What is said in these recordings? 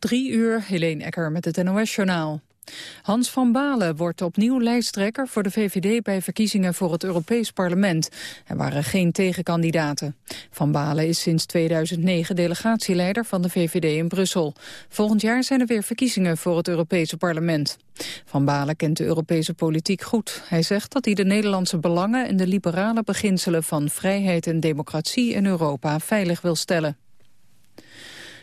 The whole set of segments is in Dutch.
Drie uur, Helene Ecker met het NOS-journaal. Hans van Balen wordt opnieuw lijsttrekker voor de VVD bij verkiezingen voor het Europees Parlement. Er waren geen tegenkandidaten. Van Balen is sinds 2009 delegatieleider van de VVD in Brussel. Volgend jaar zijn er weer verkiezingen voor het Europese Parlement. Van Balen kent de Europese politiek goed. Hij zegt dat hij de Nederlandse belangen en de liberale beginselen van vrijheid en democratie in Europa veilig wil stellen.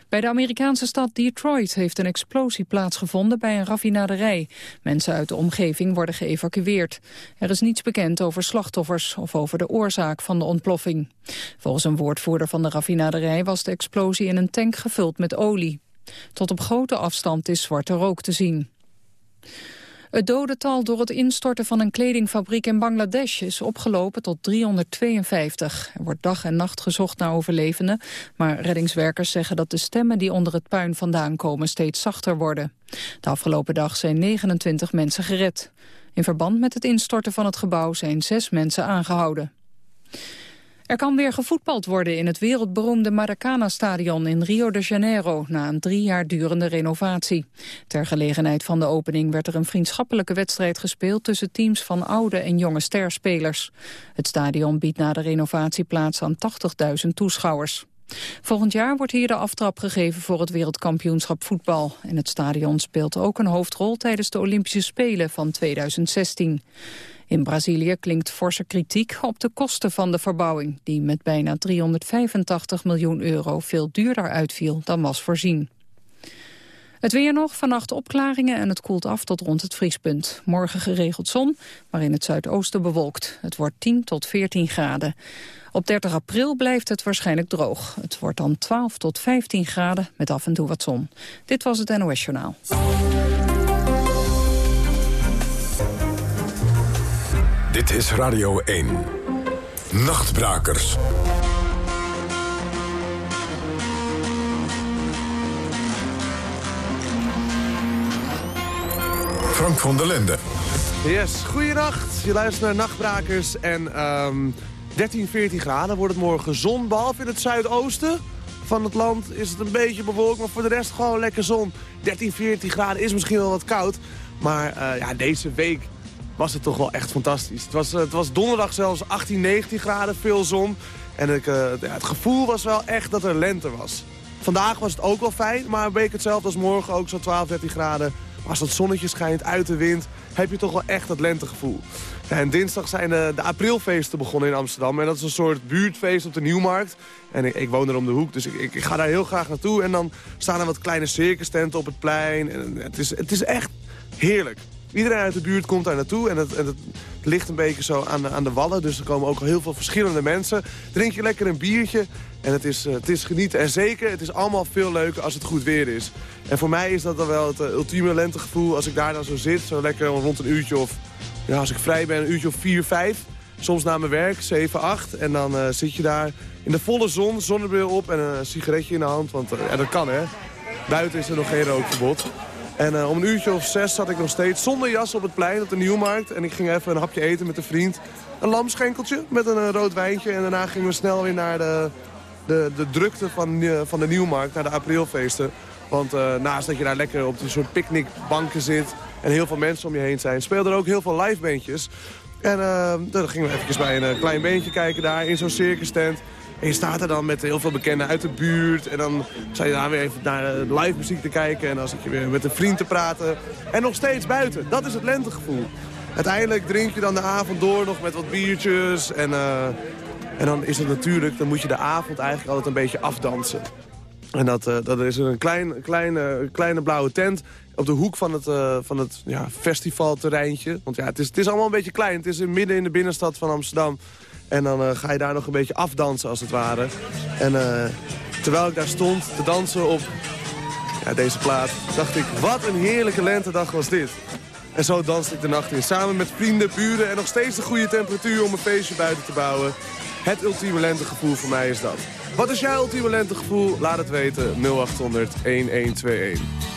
Bij de Amerikaanse stad Detroit heeft een explosie plaatsgevonden bij een raffinaderij. Mensen uit de omgeving worden geëvacueerd. Er is niets bekend over slachtoffers of over de oorzaak van de ontploffing. Volgens een woordvoerder van de raffinaderij was de explosie in een tank gevuld met olie. Tot op grote afstand is zwarte rook te zien. Het dodental door het instorten van een kledingfabriek in Bangladesh is opgelopen tot 352. Er wordt dag en nacht gezocht naar overlevenden, maar reddingswerkers zeggen dat de stemmen die onder het puin vandaan komen steeds zachter worden. De afgelopen dag zijn 29 mensen gered. In verband met het instorten van het gebouw zijn zes mensen aangehouden. Er kan weer gevoetbald worden in het wereldberoemde Maracana-stadion in Rio de Janeiro na een drie jaar durende renovatie. Ter gelegenheid van de opening werd er een vriendschappelijke wedstrijd gespeeld tussen teams van oude en jonge sterspelers. Het stadion biedt na de renovatie plaats aan 80.000 toeschouwers. Volgend jaar wordt hier de aftrap gegeven voor het wereldkampioenschap voetbal. En het stadion speelt ook een hoofdrol tijdens de Olympische Spelen van 2016. In Brazilië klinkt forse kritiek op de kosten van de verbouwing... die met bijna 385 miljoen euro veel duurder uitviel dan was voorzien. Het weer nog, vannacht opklaringen en het koelt af tot rond het vriespunt. Morgen geregeld zon, maar in het zuidoosten bewolkt. Het wordt 10 tot 14 graden. Op 30 april blijft het waarschijnlijk droog. Het wordt dan 12 tot 15 graden met af en toe wat zon. Dit was het NOS Journaal. Dit is Radio 1. Nachtbrakers. Frank van der Linden. Yes, goeienacht. Je luistert naar Nachtbrakers en um, 13, 14 graden wordt het morgen zon. Behalve in het zuidoosten van het land is het een beetje bewolkt, maar voor de rest gewoon lekker zon. 13, 14 graden is misschien wel wat koud, maar uh, ja, deze week was het toch wel echt fantastisch. Het was, het was donderdag zelfs 18, 19 graden, veel zon. En ik, uh, het gevoel was wel echt dat er lente was. Vandaag was het ook wel fijn, maar een week hetzelfde als morgen. Ook zo'n 12, 13 graden. Maar als het zonnetje schijnt uit de wind, heb je toch wel echt dat lentegevoel. En dinsdag zijn de, de, aprilfeesten begonnen in Amsterdam. En dat is een soort buurtfeest op de Nieuwmarkt. En ik, ik woon er om de hoek, dus ik, ik, ga daar heel graag naartoe. En dan staan er wat kleine circus-tenten op het plein. En het, is, het is echt heerlijk. Iedereen uit de buurt komt daar naartoe en het, het, ligt een beetje zo aan de, aan de wallen. Dus er komen ook heel veel verschillende mensen. Drink je lekker een biertje en het is, eh, het is genieten. En zeker, het is allemaal veel leuker als het goed weer is. En voor mij is dat dan wel het uh, ultieme lentegevoel als ik daar dan zo zit. Zo lekker rond een uurtje of, ja, als ik vrij ben, een uurtje of vier, vijf. Soms na mijn werk, 7, 8. En dan uh, zit je daar in de volle zon, zonnebril op en een sigaretje in de hand. Want ja, dat kan hè. Buiten is er nog geen rookverbod. En uh, om een uurtje of zes zat ik nog steeds zonder jas op het plein op de Nieuwmarkt. En ik ging even een hapje eten met een vriend. Een lamschenkeltje met een uh, rood wijntje. En daarna gingen we snel weer naar de, de, de drukte van, uh, van de Nieuwmarkt, naar de aprilfeesten. Want naast dat je daar lekker op een soort picknickbanken zit en heel veel mensen om je heen zijn... speelden er ook heel veel livebandjes. En dan gingen we even bij een klein beentje kijken daar in zo'n circus tent. En je staat er dan met heel veel bekenden uit de buurt. En dan sta je daar weer even naar live muziek te kijken. En dan zit je weer met een vriend te praten. En nog steeds buiten. Dat is het lentegevoel. Uiteindelijk drink je dan de avond door nog met wat biertjes. En, uh, en dan is het natuurlijk, dan moet je de avond eigenlijk altijd een beetje afdansen. En dat, uh, dat is een klein, kleine, kleine blauwe tent op de hoek van het, van het ja, festivalterreintje. Want ja, het is, het is allemaal een beetje klein. Het is midden in de binnenstad van Amsterdam. En dan uh, ga je daar nog een beetje afdansen als het ware. En uh, terwijl ik daar stond te dansen op ja, deze plaat, dacht ik, wat een heerlijke lentedag was dit. En zo danste ik de nacht in, samen met vrienden, buren en nog steeds de goede temperatuur om een feestje buiten te bouwen. Het ultieme lentegevoel voor mij is dat. Wat is jouw ultieme lentegevoel? Laat het weten, 0800 1121.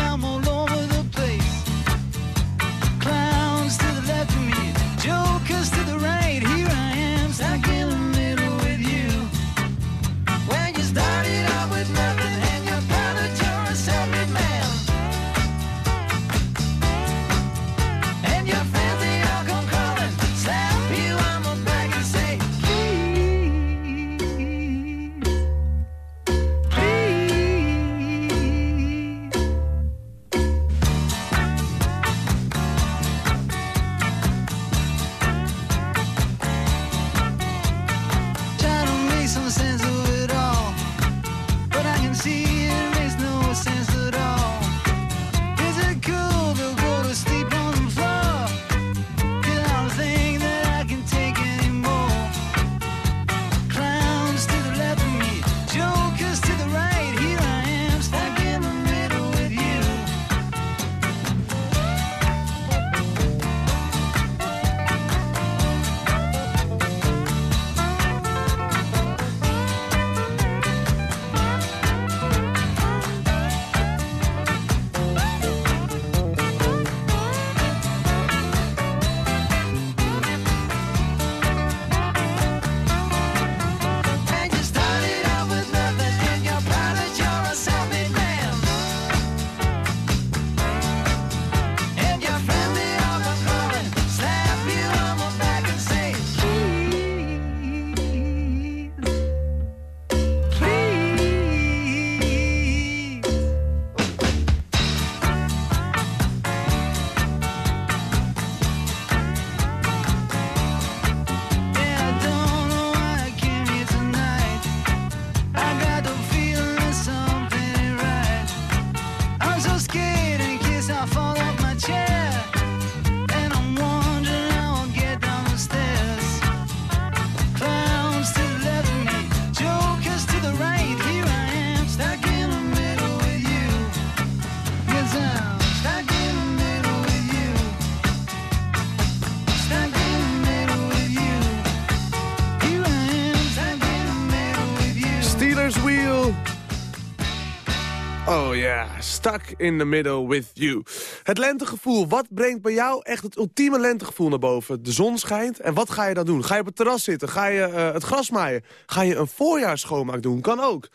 stuck in the middle with you. Het lentegevoel, wat brengt bij jou echt het ultieme lentegevoel naar boven? De zon schijnt en wat ga je dan doen? Ga je op het terras zitten? Ga je eh, het gras maaien? Ga je een voorjaarsschoonmaak doen? Kan ook.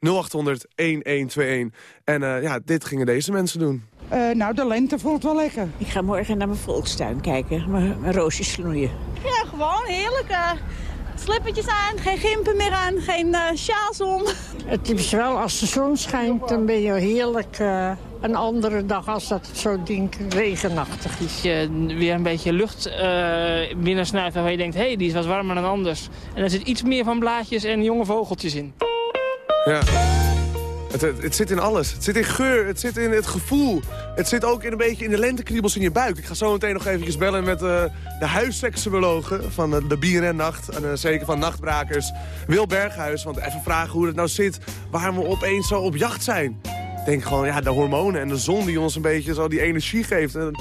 0800 1121. En eh, ja, dit gingen deze mensen doen. Eh, nou, de lente voelt wel lekker. Ik ga morgen naar mijn volkstuin kijken, mijn, mijn roosjes snoeien. Ja, gewoon heerlijk. Slippertjes aan, geen gimpen meer aan, geen eh sjaals om. Het is wel als de zon schijnt, dan ben je heerlijk. eh, een andere dag als dat zo ding regenachtig is. je weer een beetje lucht eh binnensnuift waarvan je denkt... hé, hey, die is wat warmer dan anders. En er zit iets meer van blaadjes en jonge vogeltjes in. Ja. Het, het, zit in alles. Het zit in geur, het zit in het gevoel. Het zit ook in een beetje in de lentekriebels in je buik. Ik ga zo meteen nog eventjes bellen met eh, de huisseksuologe van eh, de BNN-nacht. En eh, zeker van Nachtbrakers, Wil Berghuis. Want even vragen hoe het nou zit, waarom we opeens zo op jacht zijn. Ik denk gewoon, ja, de hormonen en de zon die ons een beetje zo die energie geeft. En,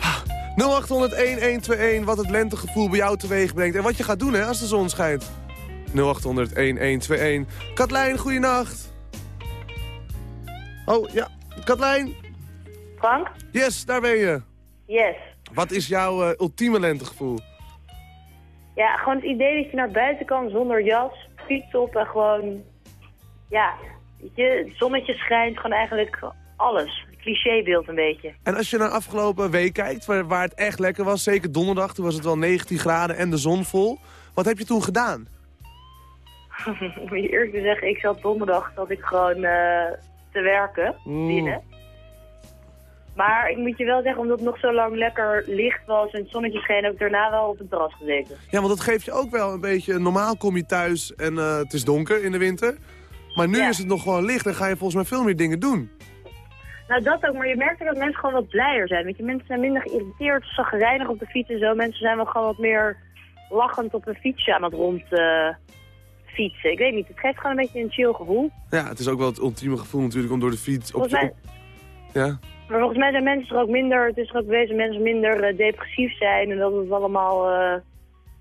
ah, 0800-1121, wat het lentegevoel bij jou teweeg brengt. En wat je gaat doen hè, als de zon schijnt. 0800-1121. Katlijn, goeienacht. Oh, ja. Katlijn? Frank? Yes, daar ben je. Yes. Wat is jouw eh, ultieme lentegevoel? Ja, gewoon het idee dat je naar buiten kan zonder jas, fiets op en gewoon... Ja, je, het zonnetje schijnt, gewoon eigenlijk alles. Clichébeeld een beetje. En als je naar afgelopen week kijkt, waar, waar het echt lekker was, zeker donderdag, toen was het wel 19 graden en de zon vol. Wat heb je toen gedaan? Om je eerlijk te zeggen, ik zat donderdag dat ik gewoon eh, te werken binnen. Maar ik moet je wel zeggen, omdat het nog zo lang lekker licht was en het zonnetje scheen, heb ik daarna wel op het terras gezeten. Ja, want dat geeft je ook wel een beetje... Normaal kom je thuis en eh, het is donker in de winter. Maar nu Ja. is het nog gewoon licht en ga je volgens mij veel meer dingen doen. Nou, dat ook, maar je merkt ook dat mensen gewoon wat blijer zijn. Weet je, mensen zijn minder geïrriteerd, zagrijnig op de fiets en zo. Mensen zijn wel gewoon wat meer lachend op een fietsje aan het rond eh, fietsen. Ik weet niet, het geeft gewoon een beetje een chill gevoel. Ja, het is ook wel het ultieme gevoel natuurlijk om door de fiets... Op, Volgens mij, op- ja? maar volgens mij zijn mensen er ook minder, het is er ook bewezen dat mensen minder eh, depressief zijn en dat het allemaal eh,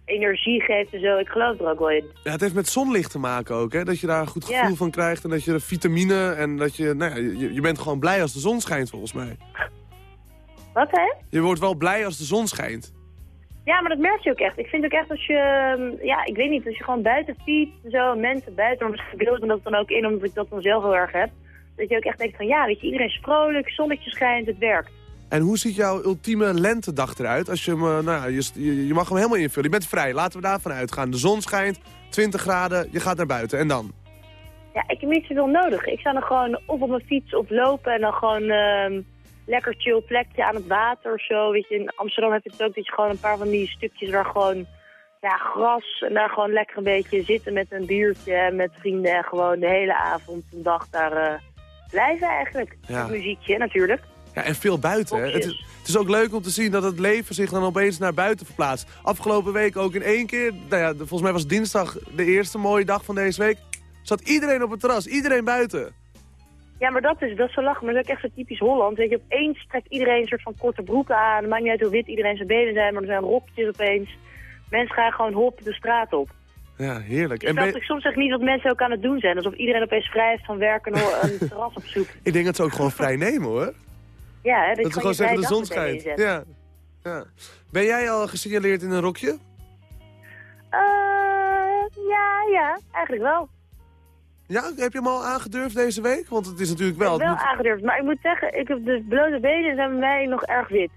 energie geeft en zo. Ik geloof er ook wel in. ja, het heeft met zonlicht te maken ook, hè? Dat je daar een goed Ja. gevoel van krijgt en dat je vitamine en dat je... Nou ja, je, je bent gewoon blij als de zon schijnt, volgens mij. Wat hè? Je wordt wel blij als de zon schijnt. Ja, maar dat merk je ook echt. Ik vind ook echt als je, ehm, ja, ik weet niet, als je gewoon buiten fietst en zo, en mensen buiten, maar misschien beeld dat dan ook in, omdat ik dat dan zelf heel erg heb. Dat je ook echt denkt van, ja, weet je, iedereen is vrolijk, zonnetje schijnt, het werkt. En hoe ziet jouw ultieme lentedag eruit? Als je, hem, eh, nou, ja, je, je, je mag hem helemaal invullen. Je bent vrij, laten we daarvan uitgaan. De zon schijnt, 20 graden, je gaat naar buiten. En dan? Ja, ik heb niet zoveel nodig. Ik zou dan gewoon of op mijn fiets of lopen en dan gewoon ehm, lekker chill plekje aan het water of zo. Weet je, in Amsterdam heb je het ook dat je gewoon een paar van die stukjes waar gewoon ja, gras en daar gewoon lekker een beetje zitten met een biertje en met vrienden en gewoon de hele avond en dag daar eh, blijven eigenlijk. Ja. Met muziekje natuurlijk. Ja, en veel buiten. Hè? Het, is, het is ook leuk om te zien dat het leven zich dan opeens naar buiten verplaatst. Afgelopen week ook in één keer, nou ja, volgens mij was dinsdag de eerste mooie dag van deze week. Zat iedereen op het terras, iedereen buiten. Ja, maar dat is, dat is zo lachen. Maar dat is ook echt zo typisch Holland. Weet je, opeens trekt iedereen een soort van korte broeken aan. Het maakt niet uit hoe wit iedereen zijn benen zijn, maar er zijn rokjes opeens. Mensen gaan gewoon hop de straat op. Ja, heerlijk. Ik En ben- soms echt niet wat mensen ook aan het doen zijn. Alsof iedereen opeens vrij is van werken en een terras op zoek. ik denk dat ze ook gewoon vrij nemen hoor. Ja, hè, dat, Dat ze gewoon zeggen de zon schijnt. Ja. ja. Ben jij al gesignaleerd in een rokje? Eh, ja, ja, eigenlijk wel. Ja, heb je hem al aangedurfd deze week? Want het is natuurlijk wel... ik heb wel moet- aangedurfd. Maar ik moet zeggen, ik heb de blote benen zijn bij mij nog erg wit.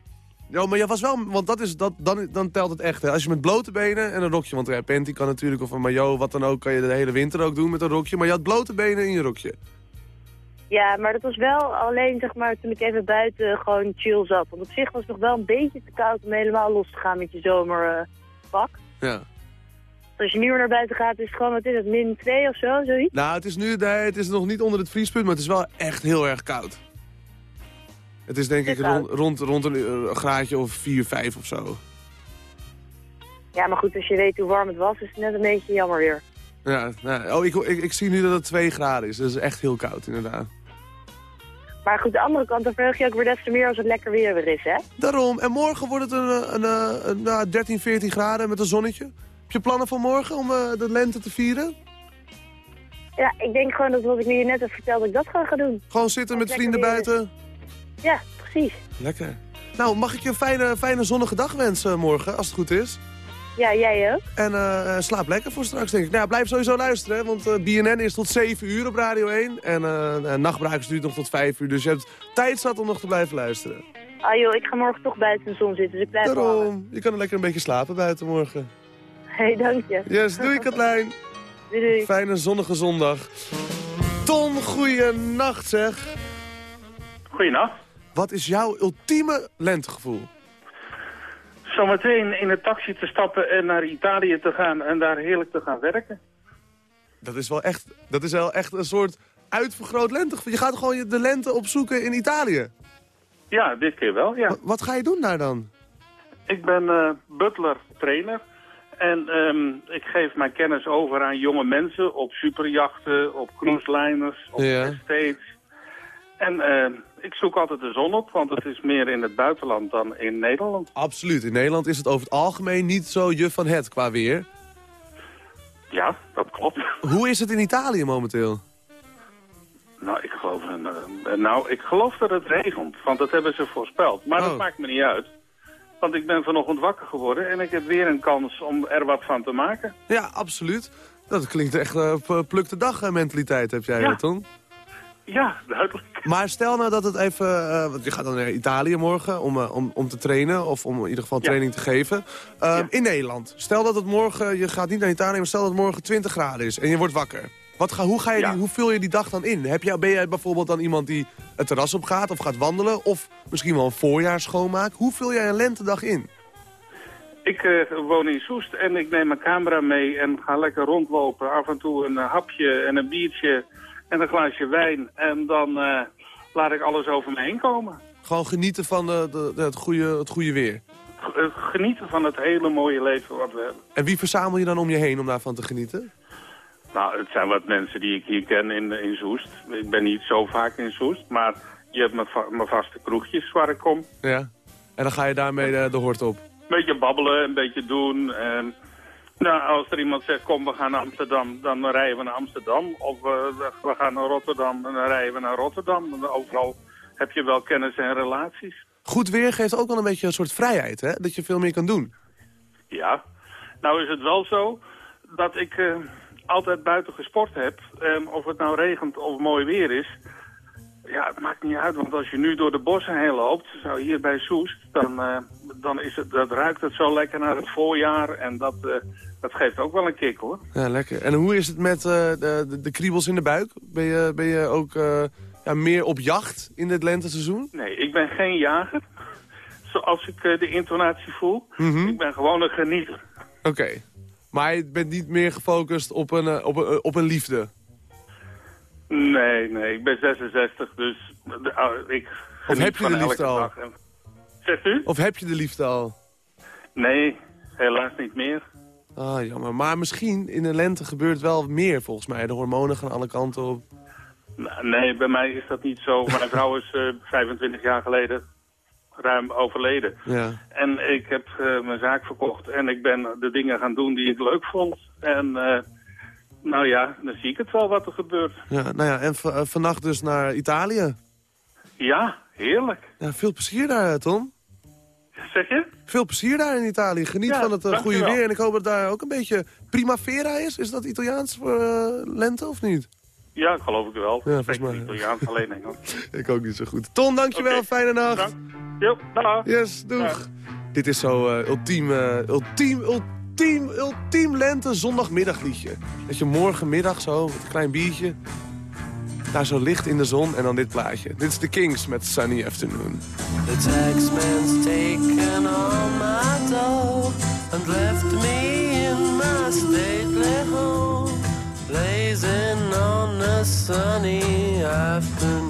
Ja, maar je was wel, want dat is, dat, dan, dan telt het echt. Hè. Als je met blote benen en een rokje, want ja, panty kan natuurlijk, of een maillot, wat dan ook, kan je de hele winter ook doen met een rokje. Maar je had blote benen in je rokje. Ja, maar dat was wel alleen zeg maar toen ik even buiten gewoon chill zat. Want op zich was het nog wel een beetje te koud om helemaal los te gaan met je zomerpak. Ja. Als je nu weer naar buiten gaat, is het gewoon, wat is het, min 2 of zo, zoiets? Nou, het is nu, nee, het is nog niet onder het vriespunt, maar het is wel echt heel erg koud. Het is denk Het ik rond, rond, rond een eh, graadje of 4, 5 of zo. Ja, maar goed, als je weet hoe warm het was, is het net een beetje jammer weer. Ja, nou, oh, ik, ik, ik zie nu dat het 2 graden is. Dat is echt heel koud, inderdaad. Maar goed, de andere kant, dan verheug je ook weer des te meer als het lekker weer weer is, hè? Daarom. En morgen wordt het een, eh, een, een, een, nou, 13, 14 graden met een zonnetje. Heb je plannen voor morgen om eh, de lente te vieren? Ja, ik denk gewoon dat wat ik nu net heb verteld, dat ik dat gewoon ga doen. Gewoon zitten met vrienden weer buiten? Ja, precies. Lekker. Nou, mag ik je een fijne, fijne zonnige dag wensen morgen, als het goed is? Ja, jij ook. En eh, eh, slaap lekker voor straks, denk ik. Nou, blijf sowieso luisteren, hè, want eh, BNN is tot 7 uur op Radio 1. En eh eh, Nachtbrakers duurt nog tot 5 uur, dus je hebt tijd zat om nog te blijven luisteren. Ah joh, ik ga morgen toch buiten de zon zitten, dus ik blijf. Daarom, je kan er lekker een beetje slapen buiten morgen. Hey, dank je. Yes, doei Katlijn. Doei, doei. Fijne zonnige zondag. Ton, goeienacht zeg. Goeienacht. Wat is jouw ultieme lentegevoel? Zometeen in een taxi te stappen en naar Italië te gaan en daar heerlijk te gaan werken. Dat is wel echt, dat is wel echt een soort uitvergroot lentegevoel. Je gaat gewoon de lente opzoeken in Italië. Ja, dit keer wel, ja. Wat ga je doen daar dan? Ik ben eh, butler trainer en ehm, ik geef mijn kennis over aan jonge mensen op superjachten, op cruiseliners, op Ja. estates. En ehm, ik zoek altijd de zon op, want het is meer in het buitenland dan in Nederland. Absoluut. In Nederland is het over het algemeen niet zo juf van het qua weer. Ja, dat klopt. Hoe is het in Italië momenteel? Nou, ik geloof, eh, nou, ik geloof dat het regent, want dat hebben ze voorspeld. Maar Oh. dat maakt me niet uit. Want ik ben vanochtend wakker geworden en ik heb weer een kans om er wat van te maken. Ja, absoluut. Dat klinkt echt uh, pluk de dag eh, mentaliteit heb jij, Ja. ja. Ton. Ja, duidelijk. Maar stel nou dat het even... eh, want je gaat dan naar Italië morgen om, eh, om, om te trainen. Of om in ieder geval Ja. training te geven. In Nederland. Stel dat het morgen... Je gaat niet naar Italië, maar stel dat het morgen 20 graden is. En je wordt wakker. Wat ga, hoe, ga je Ja. die, hoe vul je die dag dan in? Heb jij, ben jij bijvoorbeeld dan iemand die het terras op gaat of gaat wandelen? Of misschien wel een voorjaar schoonmaakt? Hoe vul jij een lentedag in? Ik eh, woon in Soest en ik neem mijn camera mee en ga lekker rondlopen. Af en toe een eh, hapje en een biertje en een glaasje wijn. En dan eh, laat ik alles over me heen komen. Gewoon genieten van de, de, de- het, goede, het goede weer. Genieten van het hele mooie leven wat we hebben. En wie verzamel je dan om je heen om daarvan te genieten? Nou, het zijn wat mensen die ik hier ken in, in Soest. Ik ben niet zo vaak in Soest, maar je hebt mijn, va- mijn vaste kroegjes waar ik kom. Ja. En dan ga je daarmee de, de hort op. Een beetje babbelen, een beetje doen. En, nou, als er iemand zegt, kom, we gaan naar Amsterdam, dan rijden we naar Amsterdam. Of eh, we gaan naar Rotterdam en dan rijden we naar Rotterdam. Overal heb je wel kennis en relaties. Goed weer geeft ook wel een beetje een soort vrijheid, hè? Dat je veel meer kan doen. Ja, nou is het wel zo dat ik eh, altijd buiten gesport heb. En of het nou regent of mooi weer is, ja, het maakt niet uit. Want als je nu door de bossen heen loopt, zo hier bij Soest, dan, eh, dan is het, dat ruikt het zo lekker naar het voorjaar. En dat, eh, dat geeft ook wel een kick hoor. Ja, lekker. En hoe is het met eh, de, de, de kriebels in de buik? Ben je, ben je ook ja, meer op jacht in dit lenteseizoen? Nee, ik ben geen jager, zoals ik de intonatie voel. Mhm. Ik ben gewoon een genieter. Oké. Maar je bent niet meer gefocust op een, eh, op een, op een liefde? Nee, nee, ik ben 66, dus de- ah, ik Of heb je de liefde al? En- Zegt u? Of heb je de liefde al? Nee, helaas niet meer. Ah, jammer. Maar misschien in de lente gebeurt wel meer volgens mij. De hormonen gaan alle kanten op. Nou, Nee, bij mij is dat niet zo. Mijn vrouw is eh, 25 jaar geleden ruim overleden. Ja. En ik heb eh, mijn zaak verkocht en ik ben de dingen gaan doen die ik leuk vond. En eh, nou ja, dan zie ik het wel wat er gebeurt. ja nou ja, en eh, vannacht dus naar Italië. Ja, heerlijk. Ja, veel plezier daar, Tom. Zeg je? Veel plezier daar in Italië. Geniet Ja, van het goede weer. En ik hoop dat daar ook een beetje primavera is. Is dat Italiaans voor lente of niet? Ja, geloof ik wel. Ja, volgens mij. Italiaans, alleen Engels. Ik ook niet zo goed. Ton, dankjewel. Fijne nacht. Dank. Jo, dag. Yes, doeg. Dag. Dit is zo eh, ultiem, eh, ultiem, ultiem, ultiem lente zondagmiddagliedje. Dat je morgenmiddag zo, met een klein biertje... daar zo ligt in de zon en dan dit plaatje. Dit is The Kings met Sunny Afternoon. The taxman's taken all my dough and left me in my stately home, blazing on a sunny afternoon.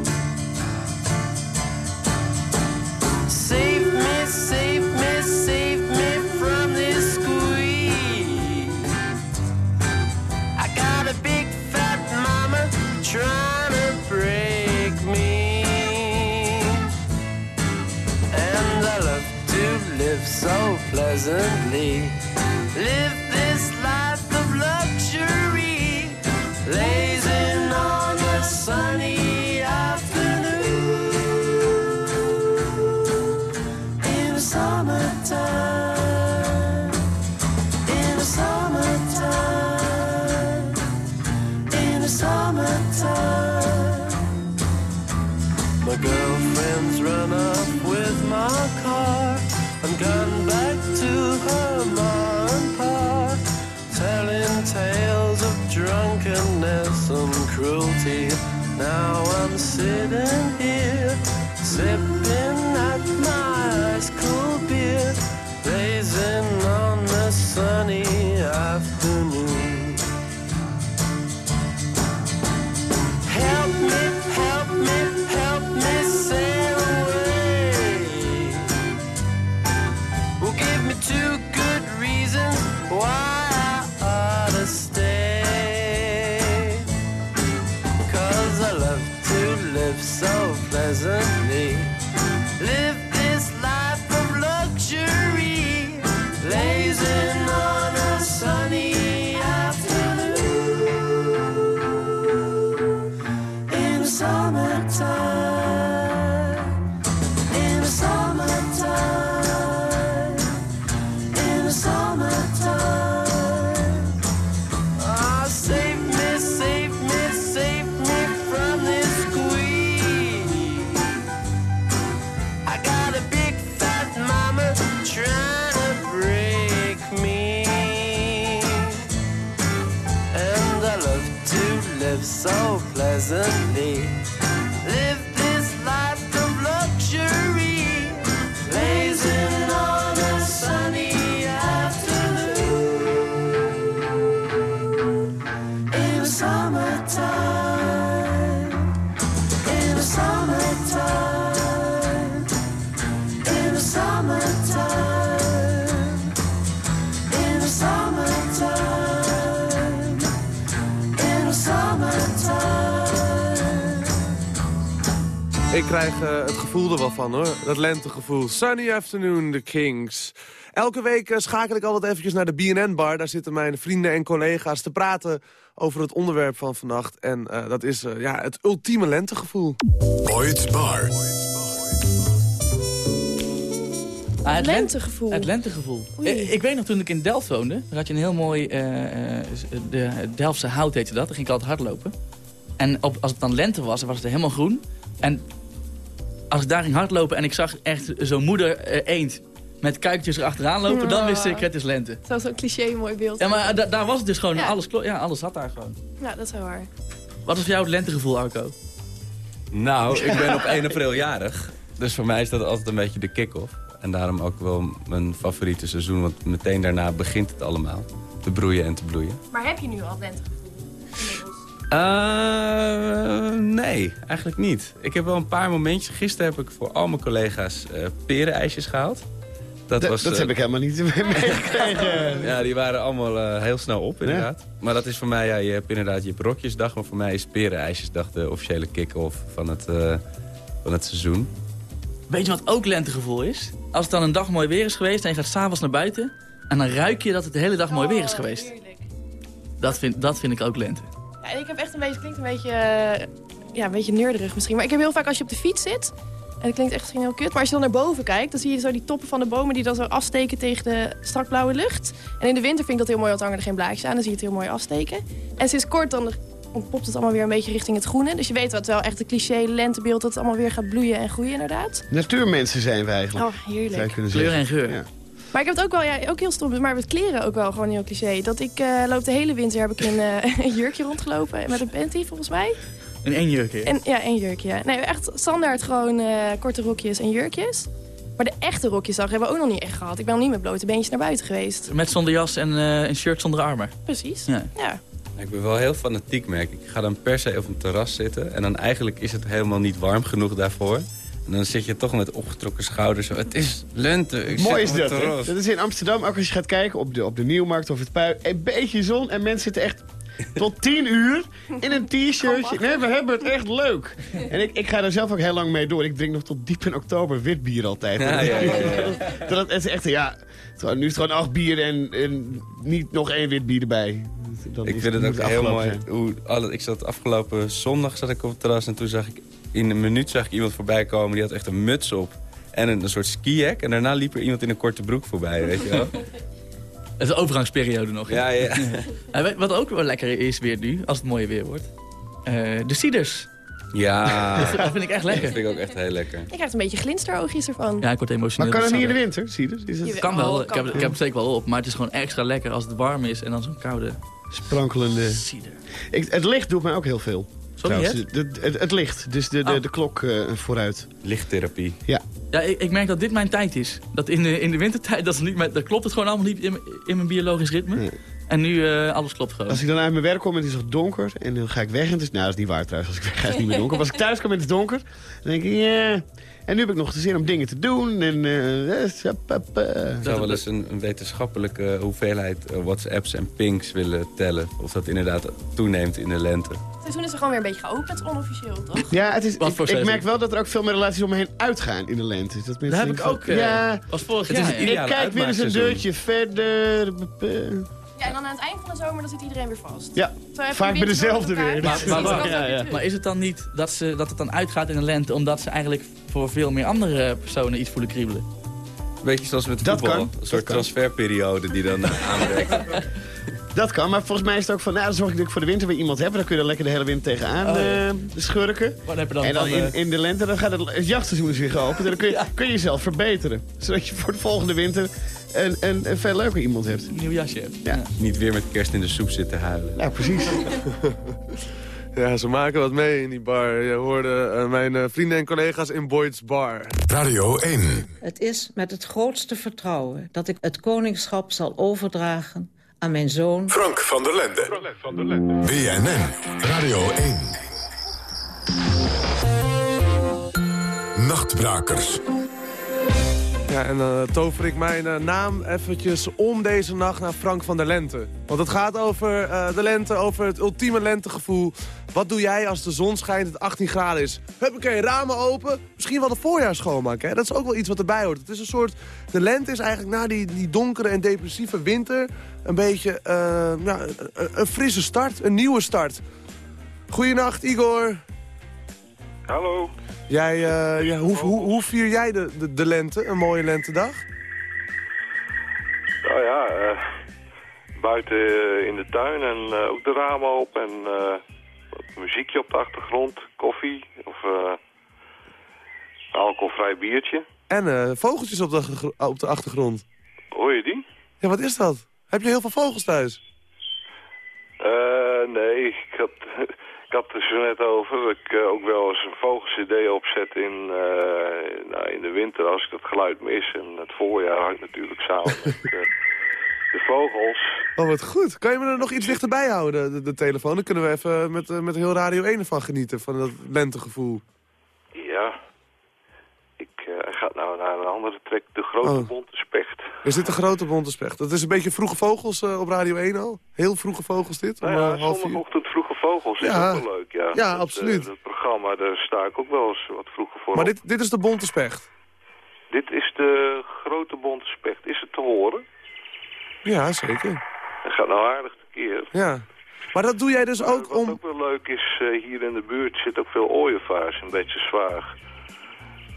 Live so pleasantly. Live cruelty. Now I'm sitting here, sipping gevoel er wel van hoor. Dat lentegevoel. Sunny Afternoon, The Kings. Elke week eh, schakel ik altijd eventjes naar de BNN-bar. Daar zitten mijn vrienden en collega's te praten over het onderwerp van vannacht. En eh, dat is eh, ja, het ultieme lentegevoel. Boyd's Bar. Ah, het Lentegevoel. Het lentegevoel. Ik, ik weet nog, toen ik in Delft woonde, daar had je een heel mooi, eh, eh, de Delftse hout heette dat. Daar ging ik altijd hardlopen. En op, als het dan lente was, dan was het helemaal groen. En als ik daar ging hardlopen en ik zag echt zo'n moeder eh, eend met kuikentjes erachteraan lopen, dan wist ik, het is lente. Zo zo'n cliché mooi beeld. Ja, maar da- daar was het dus gewoon, Ja. alles, ja, alles zat daar gewoon. Ja, dat is wel waar. Wat is voor jou het lentegevoel, Arco? Nou, ik ben op 1 april jarig. Dus voor mij is dat altijd een beetje de kick-off. En daarom ook wel mijn favoriete seizoen. Want meteen daarna begint het allemaal. Te broeien en te bloeien. Maar heb je nu al lentegevoel? Eh, nee, eigenlijk niet. Ik heb wel een paar momentjes. Gisteren heb ik voor al mijn collega's eh perenijsjes gehaald. Dat- dat eh, heb ik helemaal niet meegekregen. ja, die waren allemaal eh, heel snel op, inderdaad. Maar dat is voor mij, ja, je hebt inderdaad je hebt rokjesdag. Maar voor mij is perenijsjesdag de officiële kick-off van het, eh, van het seizoen. Weet je wat ook lentegevoel is? Als het dan een dag mooi weer is geweest en je gaat s'avonds naar buiten... en dan ruik je dat het de hele dag mooi weer is geweest. Dat vind, dat vind ik ook lente. Ja, ik heb echt een beetje, klinkt een beetje, eh, ja, een beetje neurderig misschien. Maar ik heb heel vaak als je op de fiets zit, en het klinkt echt misschien heel kut, maar als je dan naar boven kijkt, dan zie je zo die toppen van de bomen die dan zo afsteken tegen de strak blauwe lucht. En in de winter vind ik dat heel mooi, want dan hangen er geen blaadjes aan, dan zie je het heel mooi afsteken. En sinds kort dan ontpopt het allemaal weer een beetje richting het groene. Dus je weet wat wel echt een cliché lentebeeld, dat het allemaal weer gaat bloeien en groeien inderdaad. Natuurmensen zijn we eigenlijk. Oh, heerlijk. Kleur en geur. Ja. Maar ik heb het ook wel, ja, ook heel stom, maar met kleren ook wel gewoon heel cliché. Dat ik eh, loop de hele winter, heb ik in eh, een jurkje rondgelopen met een panty volgens mij. In één jurkje. En, ja, één jurkje. ja. Nee, echt standaard gewoon eh, korte rokjes en jurkjes. Maar de echte rokjes zag hebben we ook nog niet echt gehad. Ik ben nog niet met blote beentjes naar buiten geweest. Met zonder jas en eh, een shirt zonder armen. Precies. Ja. Ja. Ik ben wel heel fanatiek, merk ik. Ik ga dan per se op een terras zitten. En dan eigenlijk is het helemaal niet warm genoeg daarvoor. En dan zit je toch met opgetrokken schouders. zo, Het is lente. Ik Mooi is dat. Dat is in Amsterdam, ook als je gaat kijken op de, op de Nieuwmarkt of het Pui. Een beetje zon en mensen zitten echt tot tien uur in een t-shirtje. Nee, we hebben het echt leuk. En ik, ik ga daar zelf ook heel lang mee door. Ik drink nog tot diep in oktober wit bier altijd. Ja, ja, ja, ja. Dat het is echt, ja... Nu is het gewoon acht bier en, en niet nog één wit bier erbij. Dan Ik is vind het ook heel afgelopen mooi. Hoe alle, ik zat afgelopen zondag zat ik op het terras en toen zag ik in een minuut zag ik iemand voorbij komen. Die had echt een muts op en een, een soort skijack. En daarna liep er iemand in een korte broek voorbij, weet je wel. Het is een overgangsperiode nog. Ja, ja. Wat ook wel lekker is weer nu, als het mooie weer wordt. Eh, de ciders. Ja. Dat, vind- dat vind ik echt lekker. Dat vind ik ook echt heel lekker. Je krijgt een beetje glinsteroogjes ervan. Ja, ik word emotioneel. Maar kan het niet in de winter, dat? Is het. Kan wel, Oh, ik heb, ik heb het zeker wel op. Maar het is gewoon extra lekker als het warm is en dan zo'n koude sprankelende... cider. Ik, het licht doet mij ook heel veel. Sorry, trouwens. het? Het, het licht, dus de, de, Oh. de klok eh, vooruit. Lichttherapie. Ja. Ja, ik, ik merk dat dit mijn tijd is. Dat in de, in de wintertijd, dat, is niet, mijn- dat klopt het gewoon allemaal niet in, mijn- in mijn biologisch ritme. Nee. En nu, eh, alles klopt gewoon. Als ik dan uit mijn werk kom en het is nog donker en dan ga ik weg en het is... Nou, dat is niet waar trouwens. Als ik weg ga is het niet meer donker. Maar als ik thuis kom en het is donker, dan denk ik... Ja. En nu heb ik nog de zin om dingen te doen. En, eh. Ik zou wel eens een, een wetenschappelijke hoeveelheid eh, WhatsApps en pings willen tellen. Of dat inderdaad toeneemt in de lente. Het seizoen is er gewoon weer een beetje geopend, onofficieel, toch? Ja, het is, ik, merk wel dat er ook veel meer relaties om me heen uitgaan in de lente. Dat mensen Dat heb ik van, ook. ja, was vorig Het jaar. ik kijk weer eens een deurtje verder. Ja, en dan aan het eind van de zomer dan zit iedereen weer vast. Ja, vaak de bij dezelfde weer. Maar, maar, dan ja, maar is het dan niet dat, ze, dat het dan uitgaat in de lente... omdat ze eigenlijk voor veel meer andere personen iets voelen kriebelen? Beetje zoals met Dat voetbal. kan, Een dat soort kan. transferperiode die dan eh, aanbreekt. Dat kan, maar volgens mij is het ook van... Nou, dan zorg ik dat ik voor de winter weer iemand heb. Dan kun je er lekker de hele winter tegenaan Oh, ja. eh, schurken. Wat heb je dan En dan in, eh, in de lente dan gaat het, het jachtseizoen weer geopend. En dan kun je, kun je jezelf verbeteren. Zodat je voor de volgende winter een, een, een veel leuker iemand hebt. een nieuw jasje hebt? Ja. Niet weer met kerst in de soep zitten huilen. Nou, precies. Ja, ze maken wat mee in die bar. Je hoorde eh, mijn eh, vrienden en collega's in Boyd's Bar. Radio 1. Het is met het grootste vertrouwen dat ik het koningschap zal overdragen aan mijn zoon... Frank van der Lende. BNN. Radio 1. Nachtbrakers. Ja, en dan tover ik mijn eh, naam eventjes om deze nacht naar Frank van der Lente. Want het gaat over eh, de lente, over het ultieme lentegevoel. Wat doe jij als de zon schijnt, het 18 graden is? Huppakee, ramen open. Misschien wel de voorjaar schoonmaken. Hè? Dat is ook wel iets wat erbij hoort. Het is een soort... De lente is eigenlijk na die, die donkere en depressieve winter... een beetje eh, ja, een, een frisse start, een nieuwe start. Goedenacht, Igor. Hallo. Jij, eh, ja, hoe, hoe, hoe vier jij de, de, de lente, een mooie lentedag? Nou ja, eh, buiten eh, in de tuin en ook de ramen open en muziekje op de achtergrond, koffie of alcoholvrij biertje. En vogeltjes op de, op de achtergrond. Hoor je die? Ja, wat is dat? Heb je heel veel vogels thuis? Eh, nee, ik had, ik had het er zo net over dat ik eh, ook wel eens een vogelcd opzet in, eh, nou, in de winter als ik dat geluid mis. En het voorjaar hangt natuurlijk samen met eh, de vogels. Oh, wat goed. Kan je me er nog iets dichterbij houden, de, de telefoon? Dan kunnen we even met, met heel Radio 1 ervan genieten, van dat lentegevoel. Ja, ik ga nou naar een andere trek, de grote Oh. bonte specht. Is dit een grote bonte specht? Dat is een beetje vroege vogels op Radio 1 al? Heel vroege vogels dit? Om Nou ja, eh, vogels is Ja. ook wel leuk, ja. Ja, Dat, eh, absoluut. dat programma, daar sta ik ook wel eens wat vroeger voor Maar op. dit, dit is de bonte specht? Dit is de grote bonte specht. Is het te horen? Ja, zeker. Dat gaat nou aardig tekeer. Ja. Maar dat doe jij dus ook Wat om... ook wel leuk is, eh, hier in de buurt zit ook veel ooievaars, een beetje zwaar.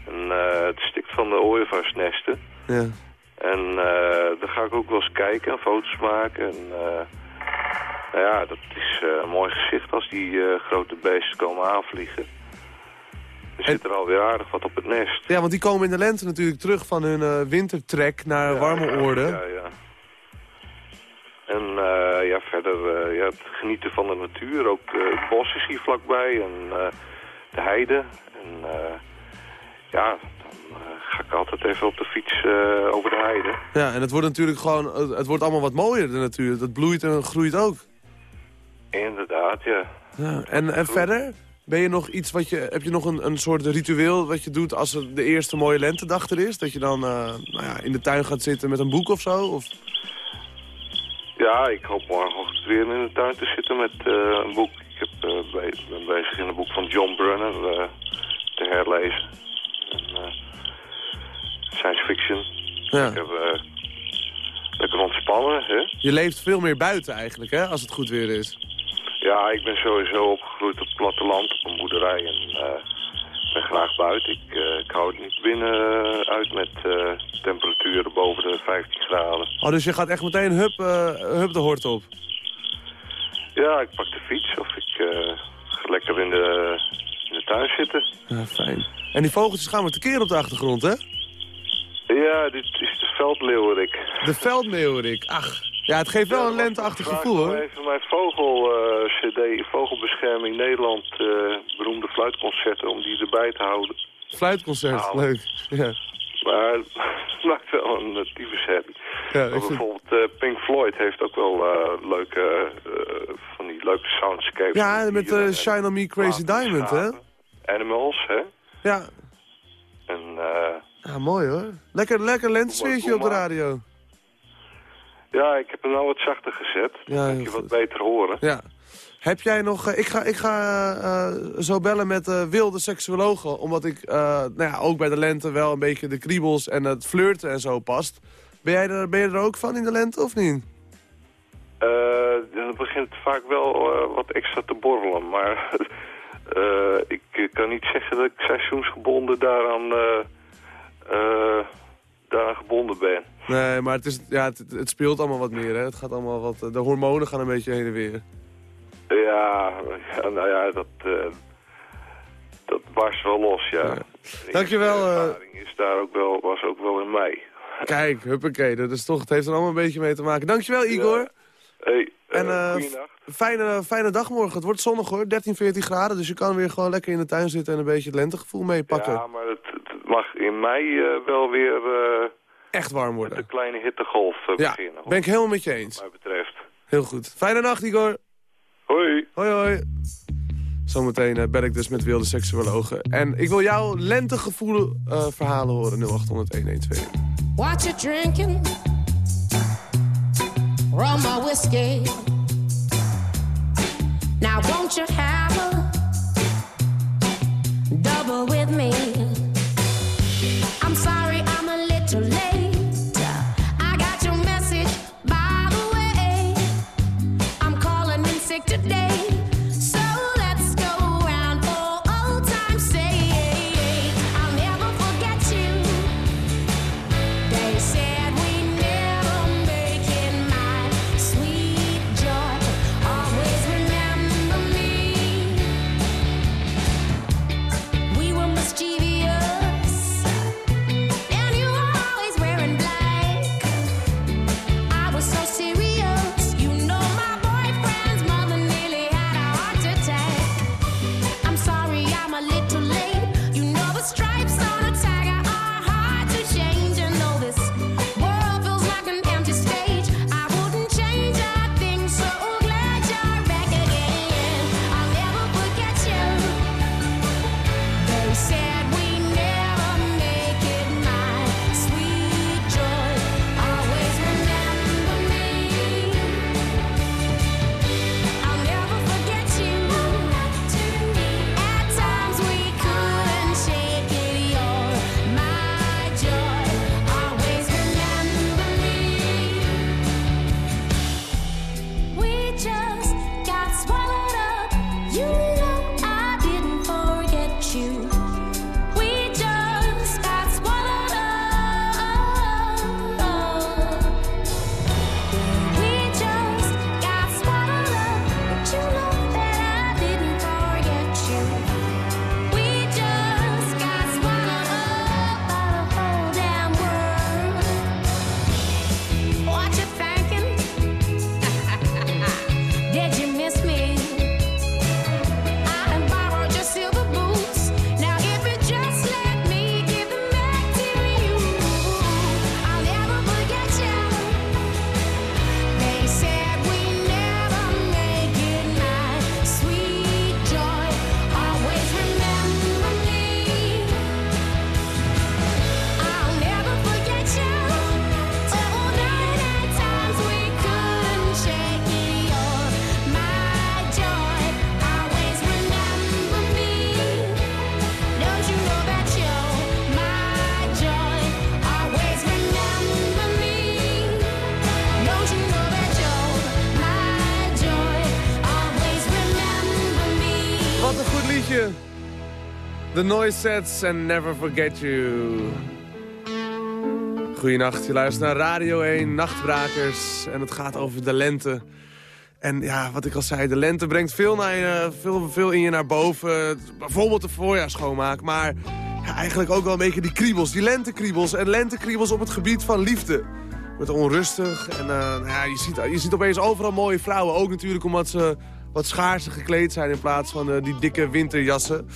En eh, het stikt van de ooievaarsnesten. Ja. En daar ga ik ook wel eens kijken en foto's maken. En, nou ja, dat is eh, een mooi gezicht als die eh, grote beesten komen aanvliegen. Er zit er alweer aardig wat op het nest. Ja, want die komen in de lente natuurlijk terug van hun eh, wintertrek naar warme oorden. Ja, ja. En ja, verder ja, het genieten van de natuur. Ook het bos is hier vlakbij en de heide. En ja, dan ga ik altijd even op de fiets over de heide. Ja, en het wordt natuurlijk gewoon... Het, het wordt allemaal wat mooier, de natuur. Dat bloeit en groeit ook. Inderdaad, ja. Ja. En, en verder? Ben je nog iets wat je... Heb je nog een, een soort ritueel wat je doet als er de eerste mooie lentedag er is? Dat je dan eh, nou ja, in de tuin gaat zitten met een boek of zo? Of... Ja, ik hoop morgenochtend weer in de tuin te zitten met eh, een boek. Ik heb, eh, be- ben bezig in een boek van John Brunner te herlezen. En, science fiction. Ja. Lekker, eh, lekker ontspannen, hè? Je leeft veel meer buiten eigenlijk, hè? Als het goed weer is. Ja, ik ben sowieso opgegroeid op het platteland, op een boerderij. En ik ben graag buiten. Ik, eh, ik hou het niet binnen eh, uit met eh, temperaturen boven de 15 graden. Oh, dus je gaat echt meteen hup, hup de hort op. Ja, ik pak de fiets of ik ga lekker in de, in de tuin zitten. Ja, fijn. En die vogeltjes gaan we tekeer op de achtergrond, hè? Ja, dit is de veldleeuwerik. De veldmeeuwerik. Ach, ja, het geeft wel een lenteachtig gevoel, hoor. Even mijn vogel-cd, Vogelbescherming Nederland, eh, beroemde fluitconcerten, om die erbij te houden. Fluitconcert, Nou. leuk. Ja. Maar het maakt wel een uh, tyfus happy. Ja, vind- bijvoorbeeld eh, Pink Floyd heeft ook wel eh, leuke, eh, van die leuke soundscapes. ja, met eh, Shine On Me Crazy Diamond, hè? Animals, hè? Ja. En eh, ja, mooi hoor. Lekker, lekker lentesfeertje op de radio. Ja, ik heb hem nou wat zachter gezet. Ja, Dan kan je wat beter horen. Ja. Heb jij nog... eh, ik ga, ik ga eh, zo bellen met eh, wilde seksuologen. Omdat ik nou ja, ook bij de lente wel een beetje de kriebels en het flirten en zo past. Ben, jij er, ben je er ook van in de lente of niet? Dan begint vaak wel wat extra te borrelen. Maar ik kan niet zeggen dat ik seizoensgebonden daaraan, daaraan gebonden ben. Nee, maar het, is, ja, het, het speelt allemaal wat meer. Hè? Het gaat allemaal wat, de hormonen gaan een beetje heen en weer. Ja, ja nou ja, dat, eh, dat barst wel los, ja. Dankjewel. De eh, is daar ook wel, was ook wel in mij. kijk, huppakee. Dat is toch, het heeft er allemaal een beetje mee te maken. Dankjewel, Igor. Hey, En eh, eh, fijne, fijne dag morgen. Het wordt zonnig hoor, 13, 14 graden. Dus je kan weer gewoon lekker in de tuin zitten en een beetje het lentegevoel meepakken. Ja, maar het mag in mei eh, wel weer eh, Echt warm worden. de kleine hittegolf eh, Ja, beginnen. ben ik helemaal met je eens. Wat mij betreft. Heel goed. Fijne nacht, Igor. Hoi. Hoi, hoi. Zometeen bel ik dus met wilde seksuologen. En ik wil jouw lentegevoelen eh, verhalen horen. 0800-1121. What you drinking? Rum or whiskey? Now won't you have a double with me? The Noise Sets and Never Forget You. Goedenacht, je luistert naar Radio 1, Nachtbrakers. En het gaat over de lente. En ja, wat ik al zei, de lente brengt veel, naar veel, veel in je naar boven. Bijvoorbeeld de voorjaarsschoonmaak. Maar ja, eigenlijk ook wel een beetje die kriebels, die lentekriebels. En lentekriebels op het gebied van liefde. Wordt onrustig. En eh, nou ja, je, ziet, je ziet opeens overal mooie vrouwen. Ook natuurlijk omdat ze wat schaarser gekleed zijn in plaats van eh, die dikke winterjassen.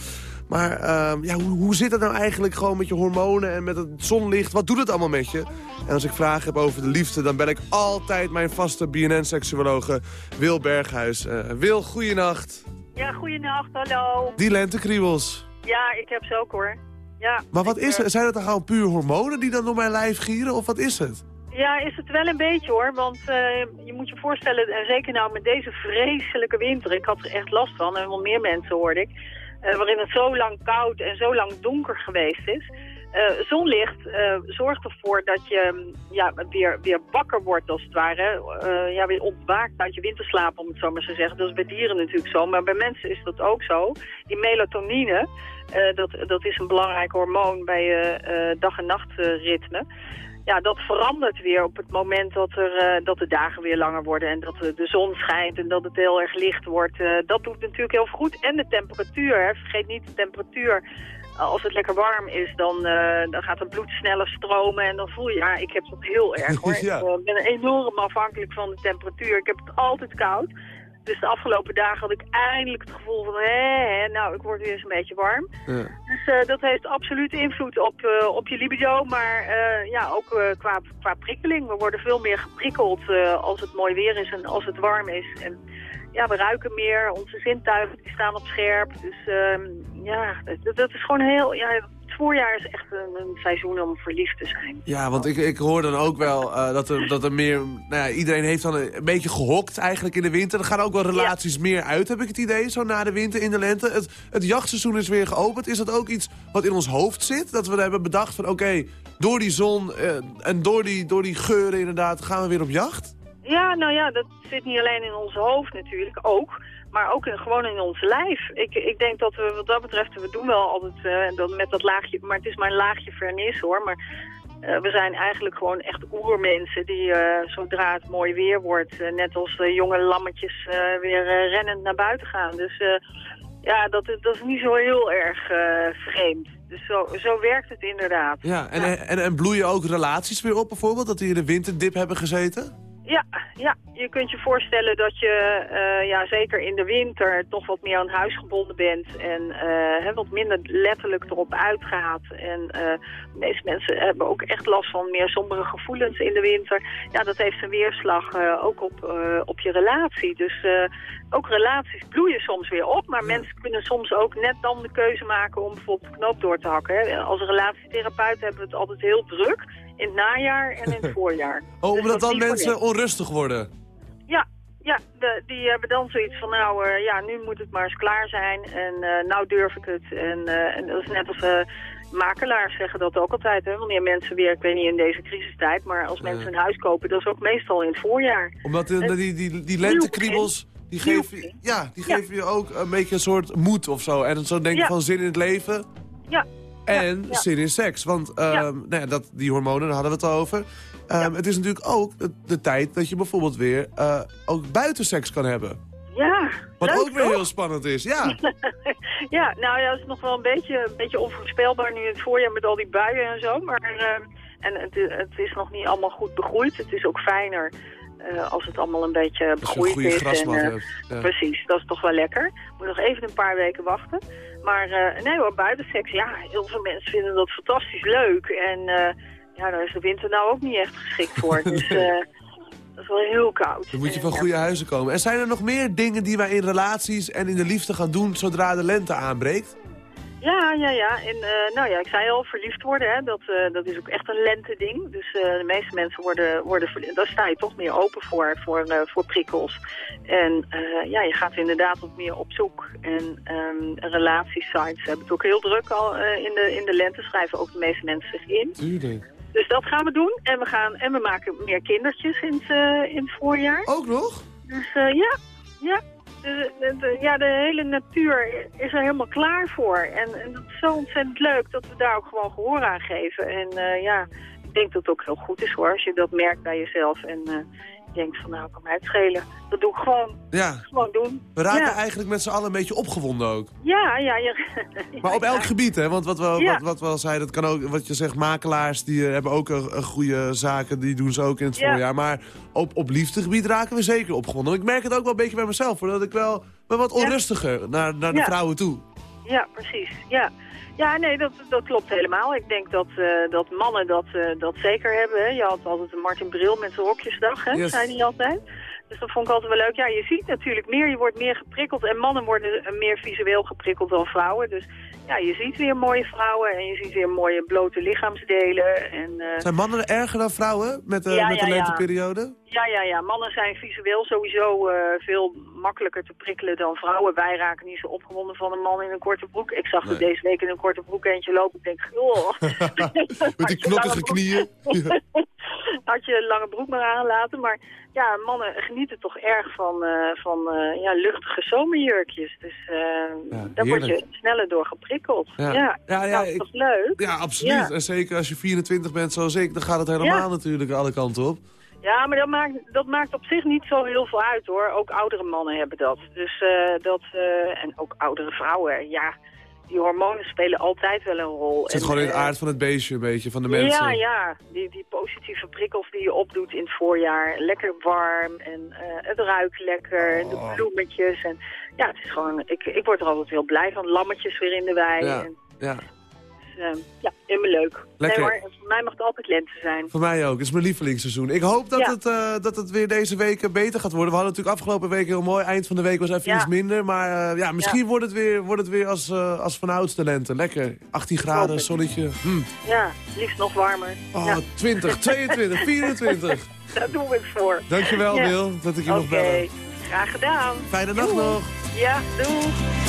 Maar ehm, ja, hoe, hoe zit het nou eigenlijk gewoon met je hormonen en met het zonlicht? Wat doet het allemaal met je? En als ik vragen heb over de liefde, dan bel ik altijd mijn vaste BNN-seksuologe Wil Berghuis. Eh, Wil, goeienacht. Ja, goeienacht, hallo. Die lentekriebels. Ja, ik heb ze ook hoor. Ja, Maar wat is eh, het? Zijn het dan gewoon puur hormonen die dan door mijn lijf gieren? Of wat is het? Ja, is het wel een beetje hoor. Want eh, je moet je voorstellen, en zeker nou met deze vreselijke winter, ik had er echt last van, en wel meer mensen hoorde ik, eh, waarin het zo lang koud en zo lang donker geweest is. Eh, zonlicht eh, zorgt ervoor dat je mm, ja, weer, weer wakker wordt als het ware. Ja, weer ontwaakt uit je winterslaap, om het zo maar te zeggen. Dat is bij dieren natuurlijk zo, maar bij mensen is dat ook zo. Die melatonine, dat, dat is een belangrijk hormoon bij dag- en nachtritme. Ja, dat verandert weer op het moment dat, er, eh, dat de dagen weer langer worden en dat de, zon schijnt en dat het heel erg licht wordt. Eh, dat doet natuurlijk heel goed. En de temperatuur, hè. vergeet niet de temperatuur. Als het lekker warm is, dan, eh, dan gaat het bloed sneller stromen en dan voel je, ja, ik heb dat heel erg hoor. Ja. Ik eh, ben enorm afhankelijk van de temperatuur. Ik heb het altijd koud. Dus de afgelopen dagen had ik eindelijk het gevoel van, hé, nou, ik word weer eens een beetje warm. Dus eh, dat heeft absoluut invloed op, eh, op je libido, maar eh, ja, ook qua, qua prikkeling. We worden veel meer geprikkeld als het mooi weer is en als het warm is. En ja, we ruiken meer, onze zintuigen die staan op scherp. Dus ehm, ja, dat, dat is gewoon heel... Ja, voorjaar is echt een, een seizoen om verliefd te zijn. Ja, want ik, ik hoor dan ook wel eh, dat, er, dat er meer... Nou ja, iedereen heeft dan een, een beetje gehokt eigenlijk in de winter. Er gaan ook wel relaties meer uit, heb ik het idee, zo na de winter in de lente. Het, het jachtseizoen is weer geopend. Is dat ook iets wat in ons hoofd zit? Dat we hebben bedacht van oké, door die zon eh, en door die, door die geuren inderdaad gaan we weer op jacht? Ja, nou ja, dat zit niet alleen in ons hoofd natuurlijk, ook. Maar ook in, gewoon in ons lijf. Ik, ik denk dat we wat dat betreft, we doen wel altijd eh, dat, met dat laagje, maar het is maar een laagje vernis hoor. Maar eh, we zijn eigenlijk gewoon echt oermensen die eh, zodra het mooi weer wordt, net als jonge lammetjes weer rennend naar buiten gaan. Dus ja, dat, is- dat is niet zo heel erg vreemd. Dus zo, zo werkt het inderdaad. Ja, en, En, en bloeien ook relaties weer op bijvoorbeeld? Dat die in de winterdip hebben gezeten? Ja, ja, je kunt je voorstellen dat je eh, ja, zeker in de winter toch wat meer aan huis gebonden bent en eh, wat minder letterlijk erop uitgaat. En eh, de meeste mensen hebben ook echt last van meer sombere gevoelens in de winter. Ja, dat heeft een weerslag ook op, op je relatie. Dus ook relaties bloeien soms weer op, maar mensen kunnen soms ook net dan de keuze maken om bijvoorbeeld de knoop door te hakken. Hè. Als relatietherapeut hebben we het altijd heel druk in het najaar en in het voorjaar. Oh, Dus omdat dat dan mensen onrustig worden? Ja, ja de, die hebben dan zoiets van, nou eh, ja, nu moet het maar eens klaar zijn en eh, nou durf ik het. En, eh, en dat is net als makelaars zeggen dat ook altijd, hè, wanneer mensen weer, ik weet niet in deze crisistijd, maar als mensen een huis kopen, dat is ook meestal in het voorjaar. Omdat de, En- die, die, die lentekriebels, die geven, je- ja, die geven je ook een beetje een soort moed of zo. En zo denk je Ja. van zin in het leven Ja. En ja. zin in seks. Want ehm, Nou ja, dat, die hormonen, daar hadden we het over. Ehm, Het is natuurlijk ook de, tijd dat je bijvoorbeeld weer eh, ook buitenseks kan hebben. Ja, Wat leuk, ook weer toch? heel spannend is, ja. ja, nou ja, het is nog wel een beetje, een beetje onvoorspelbaar nu in het voorjaar met al die buien en zo. Maar eh, en het, het is nog niet allemaal goed begroeid. Het is ook fijner eh, als het allemaal een beetje begroeid goede is. en, eh. Ja. Precies, dat is toch wel lekker. Moet nog even een paar weken wachten. Maar eh, nee hoor, buitenseks, ja, heel veel mensen vinden dat fantastisch leuk. En eh, ja, daar is de winter nou ook niet echt geschikt voor. Dus eh, dat is wel heel koud. Dan moet je van goede huizen komen. En zijn er nog meer dingen die wij in relaties en in de liefde gaan doen zodra de lente aanbreekt? Ja, ja, ja. En eh, nou ja, ik zei al, verliefd worden, hè, dat, eh, dat is ook echt een lente-ding. Dus eh, de meeste mensen worden, worden verliefd. Daar sta je toch meer open voor, voor, voor prikkels. En ja, je gaat inderdaad wat meer op zoek. En ehm relatiesites hebben het ook heel druk al in, de, in de lente. Schrijven ook de meeste mensen zich in. Tuurlijk. Dus dat gaan we doen. En we, gaan, en we maken meer kindertjes in het, in het voorjaar. Ook nog? Dus ja, ja. De, ja, de hele natuur is er helemaal klaar voor. En, en dat is zo ontzettend leuk dat we daar ook gewoon gehoor aan geven. En eh, ja, ik denk dat het ook heel goed is hoor, als je dat merkt bij jezelf. En eh, denkt van nou, kan mij het schelen. Dat doe ik gewoon. Ja. Gewoon doen. We raken ja. eigenlijk met z'n allen een beetje opgewonden ook. Ja, ja, ja. Maar op elk gebied, hè? Want wat we, Ja. wat, wat we al zeiden, dat kan ook, wat je zegt, makelaars, die eh, hebben ook een, een goede zaken, die doen ze ook in het Ja. voorjaar. Maar op, op liefdegebied raken we zeker opgewonden. Ik merk het ook wel een beetje bij mezelf, hoor, dat ik wel ben wat onrustiger naar, naar de vrouwen toe. Ja, precies. Ja, ja nee, dat, dat klopt helemaal. Ik denk dat, eh, dat mannen dat, eh, dat zeker hebben. Hè. Je had altijd een Martin Bril met zijn rokjesdag, hè, Yes. zei hij altijd. Dus dat vond ik altijd wel leuk. Ja, je ziet natuurlijk meer, je wordt meer geprikkeld. En mannen worden eh, meer visueel geprikkeld dan vrouwen. Dus ja, je ziet weer mooie vrouwen en je ziet weer mooie blote lichaamsdelen. En, eh, Zijn mannen erger dan vrouwen met de, Ja, met de ja, ja. lenteperiode? ja, ja, ja. Mannen zijn visueel sowieso eh, veel makkelijker te prikkelen dan vrouwen. Wij raken niet zo opgewonden van een man in een korte broek. Ik zag er deze week in een korte broek eentje lopen. Ik denk, joh. Met die knokkige knieën. Had je een lange broek maar aangelaten. Maar ja, mannen genieten toch erg van, eh, van eh, ja, luchtige zomerjurkjes. Dus eh, daar word je sneller door geprikkeld. Ja. Ja, Ja, ja, Nou, ik- dat is leuk. Ja, absoluut. Ja. En zeker als je 24 bent zoals ik, dan gaat het helemaal Ja. natuurlijk alle kanten op. Ja, maar dat maakt, dat maakt op zich niet zo heel veel uit hoor. Ook oudere mannen hebben dat. Dus eh, dat, eh, en ook oudere vrouwen, ja, die hormonen spelen altijd wel een rol. Het zit En, gewoon in het eh, aard van het beestje een beetje, van de mensen. Ja, ja. Die, die positieve prikkels die je opdoet in het voorjaar. Lekker warm en eh, het ruikt lekker. En Oh. de bloemetjes. En, ja, het is gewoon, ik, ik word er altijd heel blij van. Lammetjes weer in de wei. Ja, En, ja. Eh, ja, helemaal leuk. Lekker. Nee voor mij mag het altijd lente zijn. Voor mij ook. Het is mijn lievelingsseizoen. Ik hoop dat, Ja. het, eh, dat het weer deze week eh, beter gaat worden. We hadden natuurlijk afgelopen week heel mooi. Eind van de week was even Ja. iets minder. Maar ja, misschien wordt het weer, wordt het weer als, als van ouds lente. Lekker. 18 graden, zonnetje. Hm. Ja, liefst nog warmer. Oh, ja. 20, 22, 24. Daar doen we het voor. Dankjewel. Wil, dat ik je nog Oké, bellen. graag gedaan. Fijne Doei. nog. Ja, doei.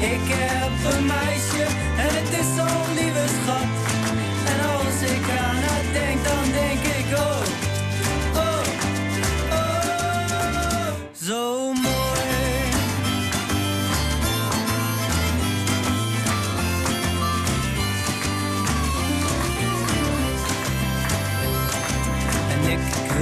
Ik heb een meisje en het is zo'n lieve schat. En als ik aan haar denk, dan denk ik oh, oh, oh, zo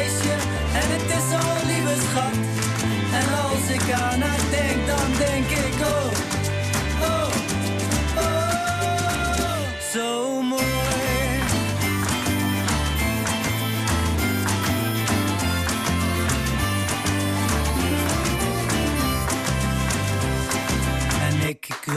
En het is zo'n lieve schat. En als ik aan haar denk, dan denk ik oh, oh,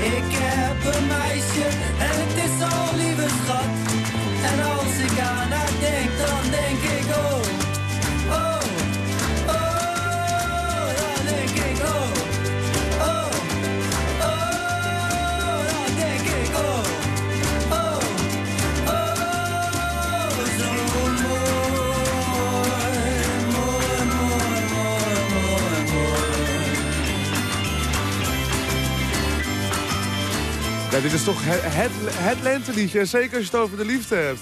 Ik heb een meisje en het is zo'n lieve Ja, dit is toch het, het, het lenteliedje. Zeker als je het over de liefde hebt.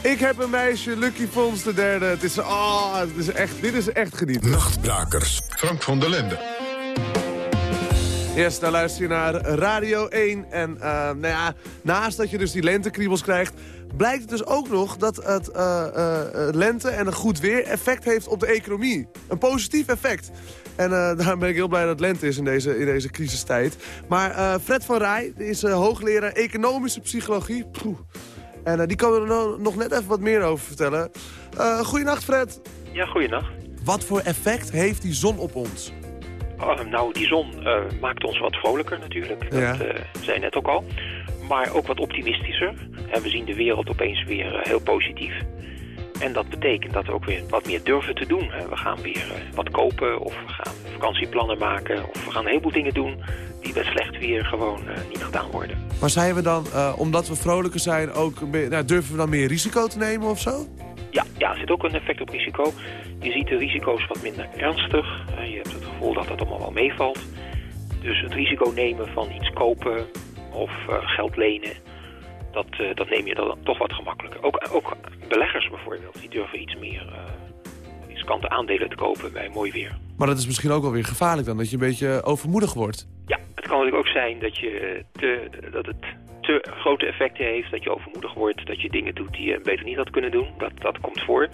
Ik heb een meisje, Lucky Fons de derde. Het is, oh, het is echt, dit is echt genieten. Nachtbrakers. Frank van der Lende. Yes, daar luister je naar Radio 1. En eh, nou ja, naast dat je dus die lentekriebels krijgt... blijkt het dus ook nog dat het eh, eh, eh, lente en een goed weer effect heeft op de economie. Een positief effect. En eh, daarom ben ik heel blij dat het lente is in deze, in deze crisistijd. Maar Fred van Rij is hoogleraar economische psychologie. En die kan er no- nog net even wat meer over vertellen. Uh, goedenacht Fred. Ja, goeienacht. Wat voor effect heeft die zon op ons? Oh, nou, die zon maakt ons wat vrolijker natuurlijk. Ja. Dat eh, zei je net ook al. Maar ook wat optimistischer. En we zien de wereld opeens weer eh, heel positief. En dat betekent dat we ook weer wat meer durven te doen. We gaan weer eh, wat kopen of we gaan vakantieplannen maken. Of we gaan een heleboel dingen doen die bij slecht weer gewoon eh, niet gedaan worden. Maar zijn we dan, omdat we vrolijker zijn, ook nou, durven we dan meer risico te nemen of zo? Ja, ja, er zit ook een effect op risico. Je ziet de risico's wat minder ernstig. Je hebt het gevoel dat het allemaal wel meevalt. Dus het risico nemen van iets kopen of eh, geld lenen, dat, eh, dat neem je dan toch wat gemakkelijker. Ook, ook beleggers bijvoorbeeld, die durven iets meer eh, riskante aandelen te kopen bij mooi weer. Maar dat is misschien ook wel weer gevaarlijk dan, dat je een beetje overmoedig wordt. Ja, het kan natuurlijk ook zijn dat, je te, dat het te grote effecten heeft, dat je overmoedig wordt, dat je dingen doet die je beter niet had kunnen doen. Dat, dat komt voor.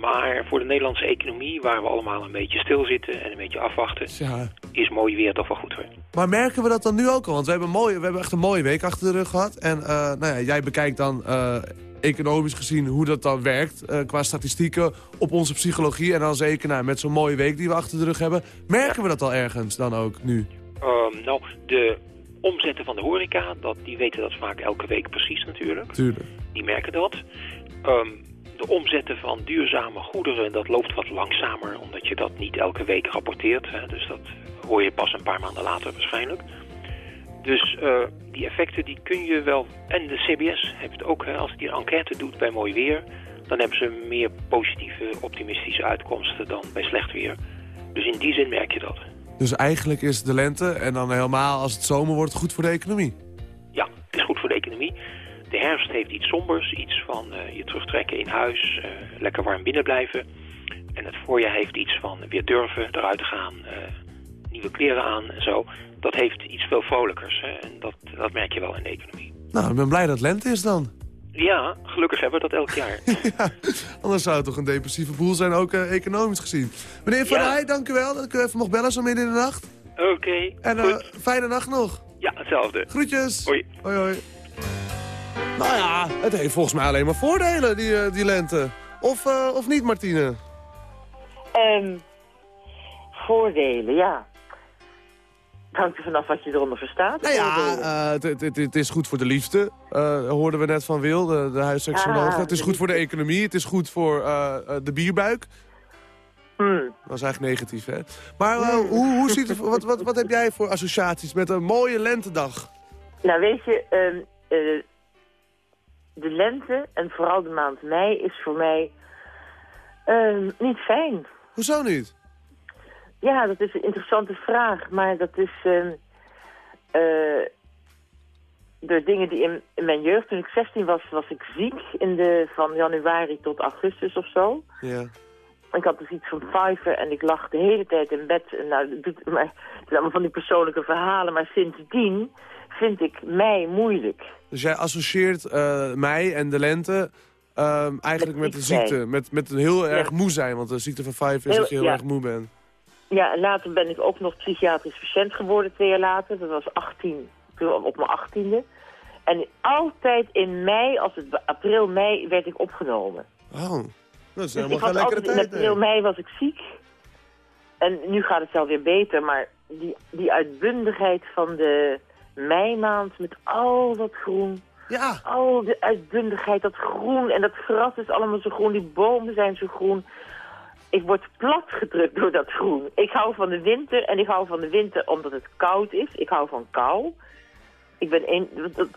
Maar voor de Nederlandse economie, waar we allemaal een beetje stilzitten en een beetje afwachten, Ja. is mooi weer toch wel goed hoor. Maar merken we dat dan nu ook al? Want we hebben, mooie, we hebben echt een mooie week achter de rug gehad. En eh, nou ja, jij bekijkt dan eh, economisch gezien hoe dat dan werkt... eh, qua statistieken op onze psychologie. En dan zeker nou, met zo'n mooie week die we achter de rug hebben. Merken we dat al ergens dan ook nu? Ehm, nou, de omzetten van de horeca, dat, die weten dat vaak elke week precies natuurlijk. Tuurlijk. Die merken dat. Ehm, de omzetten van duurzame goederen, dat loopt wat langzamer, omdat je dat niet elke week rapporteert. Hè, dus dat hoor je pas een paar maanden later waarschijnlijk. Dus eh, die effecten die kun je wel... En de CBS heeft het ook, hè, als die een enquête doet bij mooi weer... dan hebben ze meer positieve, optimistische uitkomsten dan bij slecht weer. Dus in die zin merk je dat. Dus eigenlijk is de lente en dan helemaal als het zomer wordt goed voor de economie. Ja, het is goed voor de economie. De herfst heeft iets sombers, iets van eh, je terugtrekken in huis, eh, lekker warm binnen blijven. En het voorjaar heeft iets van weer durven eruit te gaan, eh, nieuwe kleren aan en zo. Dat heeft iets veel vrolijkers hè? en dat, dat merk je wel in de economie. Nou, ik ben blij dat lente is dan. Ja, gelukkig hebben we dat elk jaar. Anders zou het toch een depressieve boel zijn, ook economisch gezien. Meneer Van Ja. Rij, dank u wel dat ik u even mocht bellen zo midden in de nacht. Oké, En eh, fijne nacht nog. ja, hetzelfde. Groetjes. Hoi. Hoi, hoi. Nou ja, het heeft volgens mij alleen maar voordelen, die, eh, die lente. Of, eh, of niet, Martine? Ehm, voordelen, ja. Het hangt er vanaf wat je eronder verstaat. Nou ja, eh, het- is goed voor de liefde, hoorden we net van Wil, de, de huisseksoloog. Ah, het is goed voor de economie, het is goed voor de bierbuik. Hmm. Dat is eigenlijk negatief, hè? Maar eh, hoe, hoe ziet het, wat, wat, wat heb jij voor associaties met een mooie lentedag? Nou, weet je, ehm, eh, de lente en vooral de maand mei is voor mij ehm, niet fijn. Hoezo niet? Ja, dat is een interessante vraag, maar dat is... ehm eh, door dingen die in, in mijn jeugd, toen ik 16 was, was ik ziek in de, van januari tot augustus of zo. Ja. Ik had dus iets van vijver en ik lag de hele tijd in bed. En Nou, maar, het zijn allemaal van die persoonlijke verhalen, maar sindsdien vind ik mei moeilijk. Dus jij associeert eh, mij en de lente ehm, eigenlijk met, de zijn. ziekte. Met, met een heel erg moe zijn. Want de ziekte van vijf is Heel- dat je heel ja. erg moe bent. Ja, en later ben ik ook nog psychiatrisch patiënt geworden, twee jaar later. Dat was 18, toen op mijn achttiende. En altijd in mei, als het april, mei, werd ik opgenomen. Oh, dat is Dus helemaal ik geen lekkere altijd in tijd. april, mei was ik ziek. En nu gaat het wel weer beter, maar die, die uitbundigheid van de meimaand met al dat groen. Ja. Al de uitbundigheid, dat groen en dat gras is allemaal zo groen, die bomen zijn zo groen. Ik word plat gedrukt door dat groen. Ik hou van de winter en ik hou van de winter omdat het koud is. Ik hou van kou. Ik ben een, dat- dat-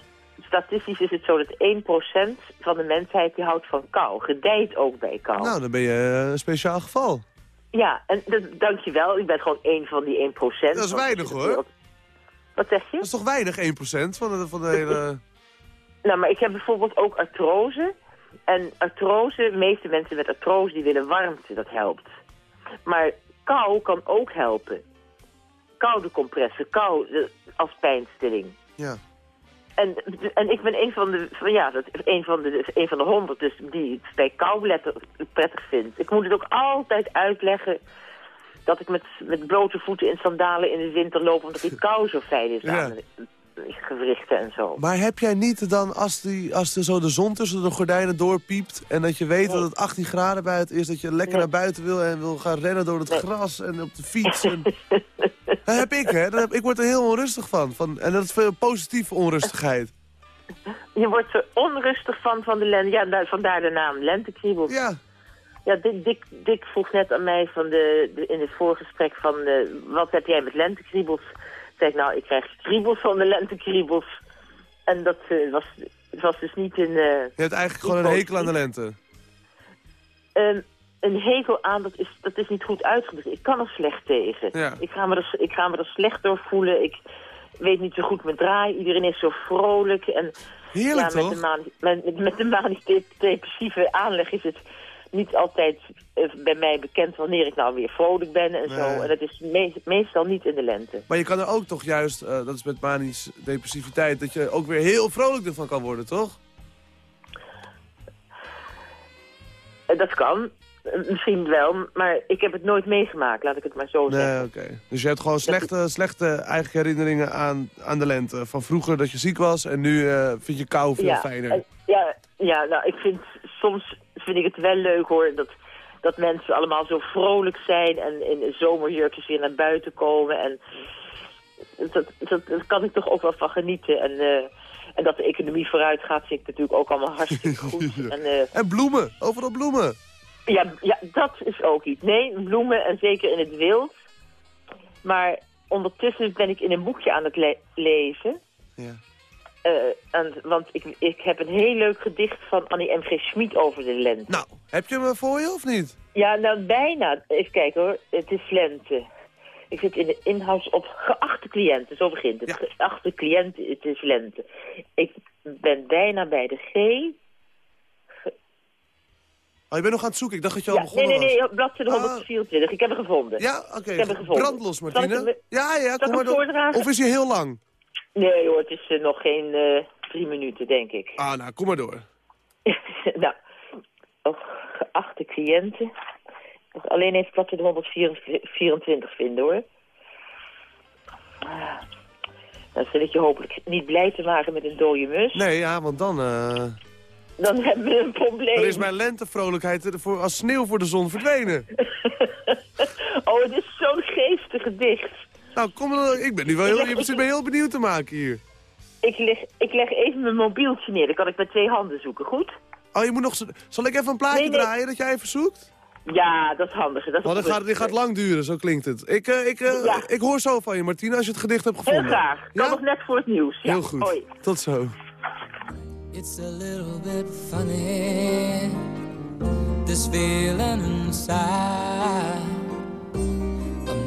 statistisch is het zo dat 1% van de mensheid die houdt van kou. Gedijt ook bij kou. Nou, dan ben je eh, een speciaal geval. Ja, en dat, dankjewel. Ik ben gewoon één van die 1%. Dat is weinig, hoor. Wat zeg je? Dat is toch weinig, 1% van de, van de hele... Nou, maar ik heb bijvoorbeeld ook artrose. En artrose, de meeste mensen met artrose die willen warmte, dat helpt. Maar kou kan ook helpen. Koude compressen, kou als pijnstilling. Ja. En, en ik ben een van de, van, ja, dat, een van de, een van de honderd dus die het bij kou letter- prettig vindt. Ik moet het ook altijd uitleggen dat ik met, met blote voeten in sandalen in de winter loop... omdat die kou zo fijn is aan gewrichten en zo. Maar heb jij niet dan, als, die, als er zo de zon tussen de gordijnen doorpiept... en dat je weet dat het 18 graden buiten is... dat je lekker naar buiten wil en wil gaan rennen door het gras en op de fiets... En... dat heb ik, hè. Dat heb, ik word er heel onrustig van. van. En dat is veel positieve onrustigheid. Je wordt er onrustig van, van de lente. Ja, daar- vandaar de naam lentekriebels. Ja. Ja, Dick, Dick, Dick vroeg net aan mij van de, de- in het voorgesprek van... eh, wat heb jij met lentekriebels? Zeg ik, nou, ik krijg kriebels van de lentekriebels. En dat eh, was, was dus niet een... eh, Je hebt eigenlijk gewoon een hekel aan de lente. Ehm, een hekel aan, dat is, dat is niet goed uitgedrukt. Ik kan er slecht tegen. Ja. Ik, ga me er, ik ga me er slecht door voelen. Ik weet niet zo goed mijn draai. Iedereen is zo vrolijk. En, Heerlijk, ja, met toch? De mani- met, met, de manisch-depressieve aanleg is het niet altijd eh, bij mij bekend wanneer ik nou weer vrolijk ben en zo. En dat is me- meestal niet in de lente. Maar je kan er ook toch juist, eh, dat is met manisch depressiviteit... dat je ook weer heel vrolijk ervan kan worden, toch? Eh, dat kan. misschien wel, maar ik heb het nooit meegemaakt, laat ik het maar zo zeggen. Nee, oké. Dus je hebt gewoon slechte, slechte eigen herinneringen aan, aan de lente. Van vroeger dat je ziek was en nu vind je kou veel ja, fijner. ja, ja, nou, ik vind soms vind ik het wel leuk hoor dat, dat mensen allemaal zo vrolijk zijn en in zomerjurkjes weer naar buiten komen. En dat, dat, dat kan ik toch ook wel van genieten. En, eh, en dat de economie vooruit gaat, vind ik natuurlijk ook allemaal hartstikke goed. En, eh, En bloemen, overal bloemen. ja, ja, dat is ook iets. Nee, bloemen en zeker in het wild. Maar ondertussen ben ik in een boekje aan het le- lezen. Ja. Eh, en, want ik, ik heb een heel leuk gedicht van Annie M.G. Schmid over de lente. Nou, heb je hem voor je of niet? Ja, nou bijna. Even kijken hoor. Het is lente. Ik zit in de inhouds op geachte cliënten. Zo begint het. Geachte cliënten, het is lente. Ik ben bijna bij de G. Oh, je bent nog aan het zoeken. Ik dacht dat je al Ja, nee, begonnen nee, nee, was. bladzijde 124. Ik heb hem gevonden. Ja, oké. Ik heb hem gevonden. Brandlos, Zal ik Martine. Ja, ja, kom maar door. voordragen? Of is hij heel lang? Nee hoor, het is eh, nog geen eh, drie minuten, denk ik. Ah, nou, kom maar door. nou, oh, geachte cliënten. Alleen even bladzijde 124 vinden hoor. Ah, Dan ik je hopelijk niet blij te maken met een dode mus. Nee, ja, want dan... eh, Dan hebben we een probleem. dan is mijn lentevrolijkheid voor, als sneeuw voor de zon verdwenen. Oh, het is zo'n geestig gedicht. Nou, kom dan. Ik ben nu wel heel, je zit me heel benieuwd te maken hier. Ik leg, ik leg even mijn mobieltje neer. Dan kan ik met twee handen zoeken, goed? Oh, je moet nog... zo- Zal ik even een plaatje Nee, nee. draaien dat jij even zoekt? Ja, dat is handiger. Dat is Want dit gaat, dit gaat lang duren, zo klinkt het. Ik, eh, ik, eh, ik hoor zo van je, Martina, als je het gedicht hebt Heel gevonden. graag. Kan nog net voor het nieuws. Ja, Heel goed. hoi. Tot zo. It's a little bit funny, this feeling inside.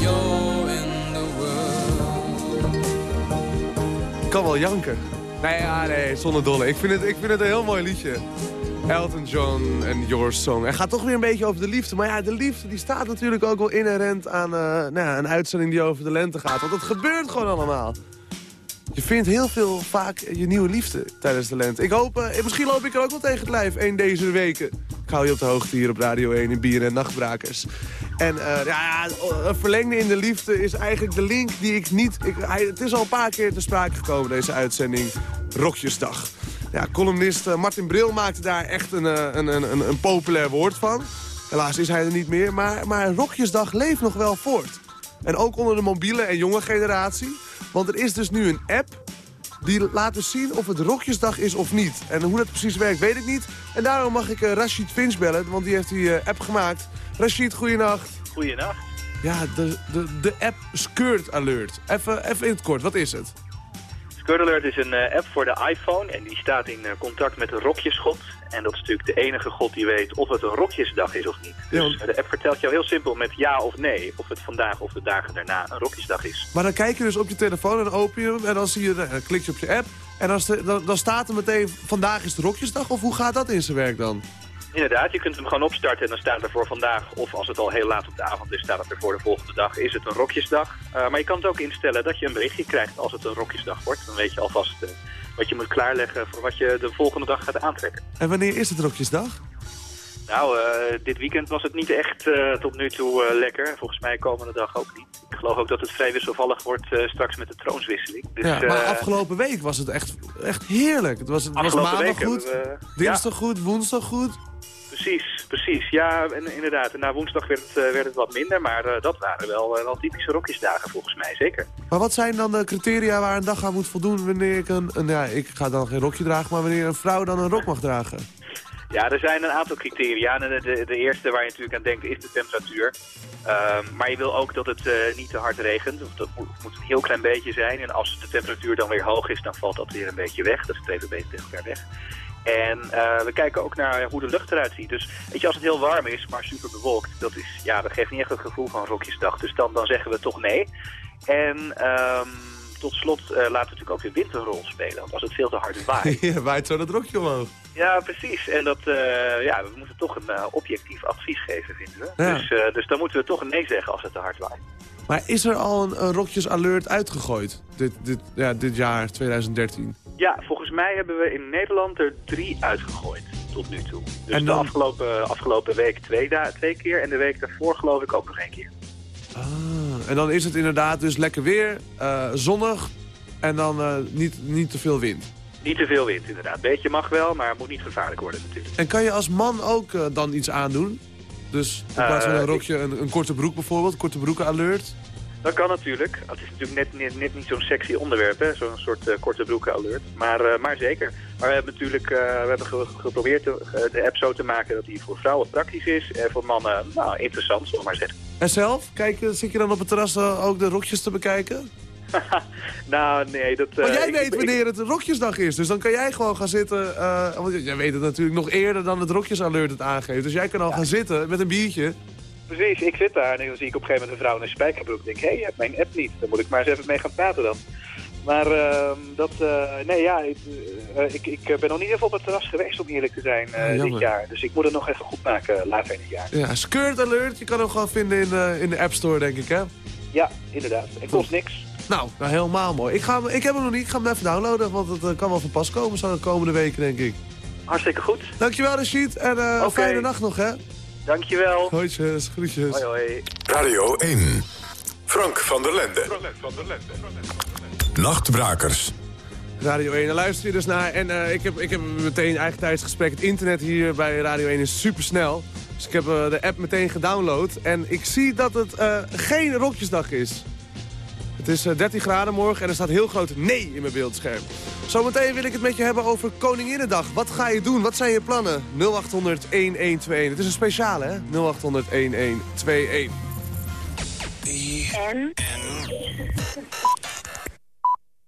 You're in the world. Ik kan wel janken. Nee, ja, nee, zonder dolle. Ik vind, het, ik vind het een heel mooi liedje. Elton John en Your Song. Het gaat toch weer een beetje over de liefde. Maar ja, de liefde die staat natuurlijk ook wel inherent aan eh, nou ja, een uitzending die over de lente gaat. Want het gebeurt gewoon allemaal. Je vindt heel veel vaak je nieuwe liefde tijdens de lente. Ik hoop, eh, misschien loop ik er ook wel tegen het lijf één deze weken. Hou je op de hoogte hier op Radio 1 in Bier en Nachtbrakers. En eh, ja, een verlengde in de liefde is eigenlijk de link die ik niet... Ik, hij, het is al een paar keer te sprake gekomen, deze uitzending. Rokjesdag. Ja, columnist eh, Martin Bril maakte daar echt een, eh, een, een, een, een populair woord van. Helaas is hij er niet meer, maar, maar Rokjesdag leeft nog wel voort. En ook onder de mobiele en jonge generatie. Want er is dus nu een app die dus zien of het Rokjesdag is of niet. En hoe dat precies werkt, weet ik niet. En daarom mag ik eh, Rashid Finch bellen, want die heeft die eh, app gemaakt. Rashid, goeienacht. Goeienacht. Ja, de, de, de app Skirt Alert. Even, even in het kort, wat is het? Skirt Alert is een eh, app voor de iPhone en die staat in eh, contact met de rokjesgod. En dat is natuurlijk de enige god die weet of het een rokjesdag is of niet. Dus eh, de app vertelt jou heel simpel met ja of nee of het vandaag of de dagen daarna een rokjesdag is. Maar dan kijk je dus op je telefoon en open je hem en dan, zie je, dan klik je op je app. En dan, dan, dan staat er meteen, vandaag is de Rokjesdag, of hoe gaat dat in zijn werk dan? Inderdaad, je kunt hem gewoon opstarten en dan staat er voor vandaag, of als het al heel laat op de avond is, staat het er voor de volgende dag, is het een rokjesdag. Eh, maar je kan het ook instellen dat je een berichtje krijgt als het een rokjesdag wordt. Dan weet je alvast eh, wat je moet klaarleggen voor wat je de volgende dag gaat aantrekken. En wanneer is het Rokjesdag? Nou, eh, dit weekend was het niet echt tot nu toe lekker. Volgens mij komende dag ook niet. Ik geloof ook dat het vrij wisselvallig wordt straks met de troonswisseling. Dus, ja, maar afgelopen week was het echt, echt heerlijk. Het was, het was maandag goed, we, dinsdag goed, woensdag goed. Precies, precies. Ja, en, inderdaad. En na woensdag werd het, eh, werd het wat minder, maar eh, dat waren wel, eh, wel typische rokjesdagen volgens mij, zeker. Maar wat zijn dan de criteria waar een dag aan moet voldoen wanneer ik een, een ja, ik ga dan geen rokje dragen, maar wanneer een vrouw dan een rok mag dragen? Ja, er zijn een aantal criteria. De, de, de eerste waar je natuurlijk aan denkt is de temperatuur. Ehm, maar je wil ook dat het niet te hard regent. Of dat moet, moet een heel klein beetje zijn. En als de temperatuur dan weer hoog is, dan valt dat weer een beetje weg. Dat streeft een beetje tegen elkaar weg. En eh, we kijken ook naar hoe de lucht eruit ziet. Dus weet je, als het heel warm is, maar super bewolkt, dat, is, ja, dat geeft niet echt het gevoel van rokjesdag. Dus dan, dan zeggen we toch nee. En ehm, tot slot eh, laten we natuurlijk ook de wind een rol spelen. Want als het veel te hard waait, Je waait zo dat rokje omhoog. ja, precies. En dat, eh, ja, we moeten toch een objectief advies geven, vinden we. Ja. Dus, dus dan moeten we toch een nee zeggen als het te hard waait. Maar is er al een, een rokjesalert uitgegooid dit, dit, ja, dit jaar, 2013? Ja, volgens mij hebben we in Nederland er drie uitgegooid tot nu toe. Dus En dan- de afgelopen, afgelopen week twee, twee keer en de week daarvoor geloof ik ook nog één keer. Ah, en dan is het inderdaad dus lekker weer, eh, zonnig en dan eh, niet, niet te veel wind. Niet te veel wind inderdaad. Beetje mag wel, maar het moet niet gevaarlijk worden natuurlijk. En kan je als man ook eh, dan iets aandoen? Dus in plaats van Eh, een rokje, een, een korte broek bijvoorbeeld, korte broeken alert. Dat kan natuurlijk. Het is natuurlijk net, net, niet zo'n sexy onderwerp, hè? zo'n soort eh, korte broeken alert. Maar, eh, maar zeker. Maar we hebben natuurlijk eh, we hebben ge- geprobeerd de, eh, de app zo te maken dat die voor vrouwen praktisch is. En voor mannen nou, interessant, zullen we maar zeggen. En zelf, kijk, eh, zit je dan op het terras eh, ook de rokjes te bekijken? Nou, nee, dat... Maar eh, jij ik- weet ik- wanneer het rokjesdag is, dus dan kan jij gewoon gaan zitten. eh, want jij weet het natuurlijk nog eerder dan het rokjesalert het aangeeft. Dus jij kan al gaan zitten met een biertje. Precies, ik zit daar en dan zie ik op een gegeven moment een vrouw in een spijkerbroek. Ik denk, hé, hey, je hebt mijn app niet. Dan moet ik maar eens even mee gaan praten dan. Maar ehm, dat, eh, nee ja, ik, ik, ik ben nog niet even op het terras geweest om eerlijk te zijn Ah, dit jaar. Dus ik moet het nog even goed maken later in het jaar. Ja, Skirt Alert, je kan hem gewoon vinden in, in de App Store, denk ik, hè? Ja, inderdaad. Het kost niks. Nou, nou helemaal mooi. Ik, ga, hem- ik heb hem nog niet, ik ga hem even downloaden, want het eh, kan wel van pas komen zo de komende weken, denk ik. Hartstikke goed. Dankjewel, Rashid, en eh, Oké. fijne nacht nog, hè? Dankjewel. Hoi, groetjes. Hoi, hoi. Radio 1. Frank van der Lende. Nachtbrakers. Radio 1, daar luister je dus naar. En eh, ik, heb, ik heb meteen eigenlijk tijdens het gesprek... het internet hier bij Radio 1 is super snel. Dus ik heb de app meteen gedownload. En ik zie dat het eh, geen rokjesdag is. Het is eh, 13 graden morgen en er staat heel groot nee in mijn beeldscherm. Zometeen wil ik het met je hebben over Koninginnedag. Wat ga je doen? Wat zijn je plannen? 0800 1121. Het is een speciale, hè? 0800 1121. En?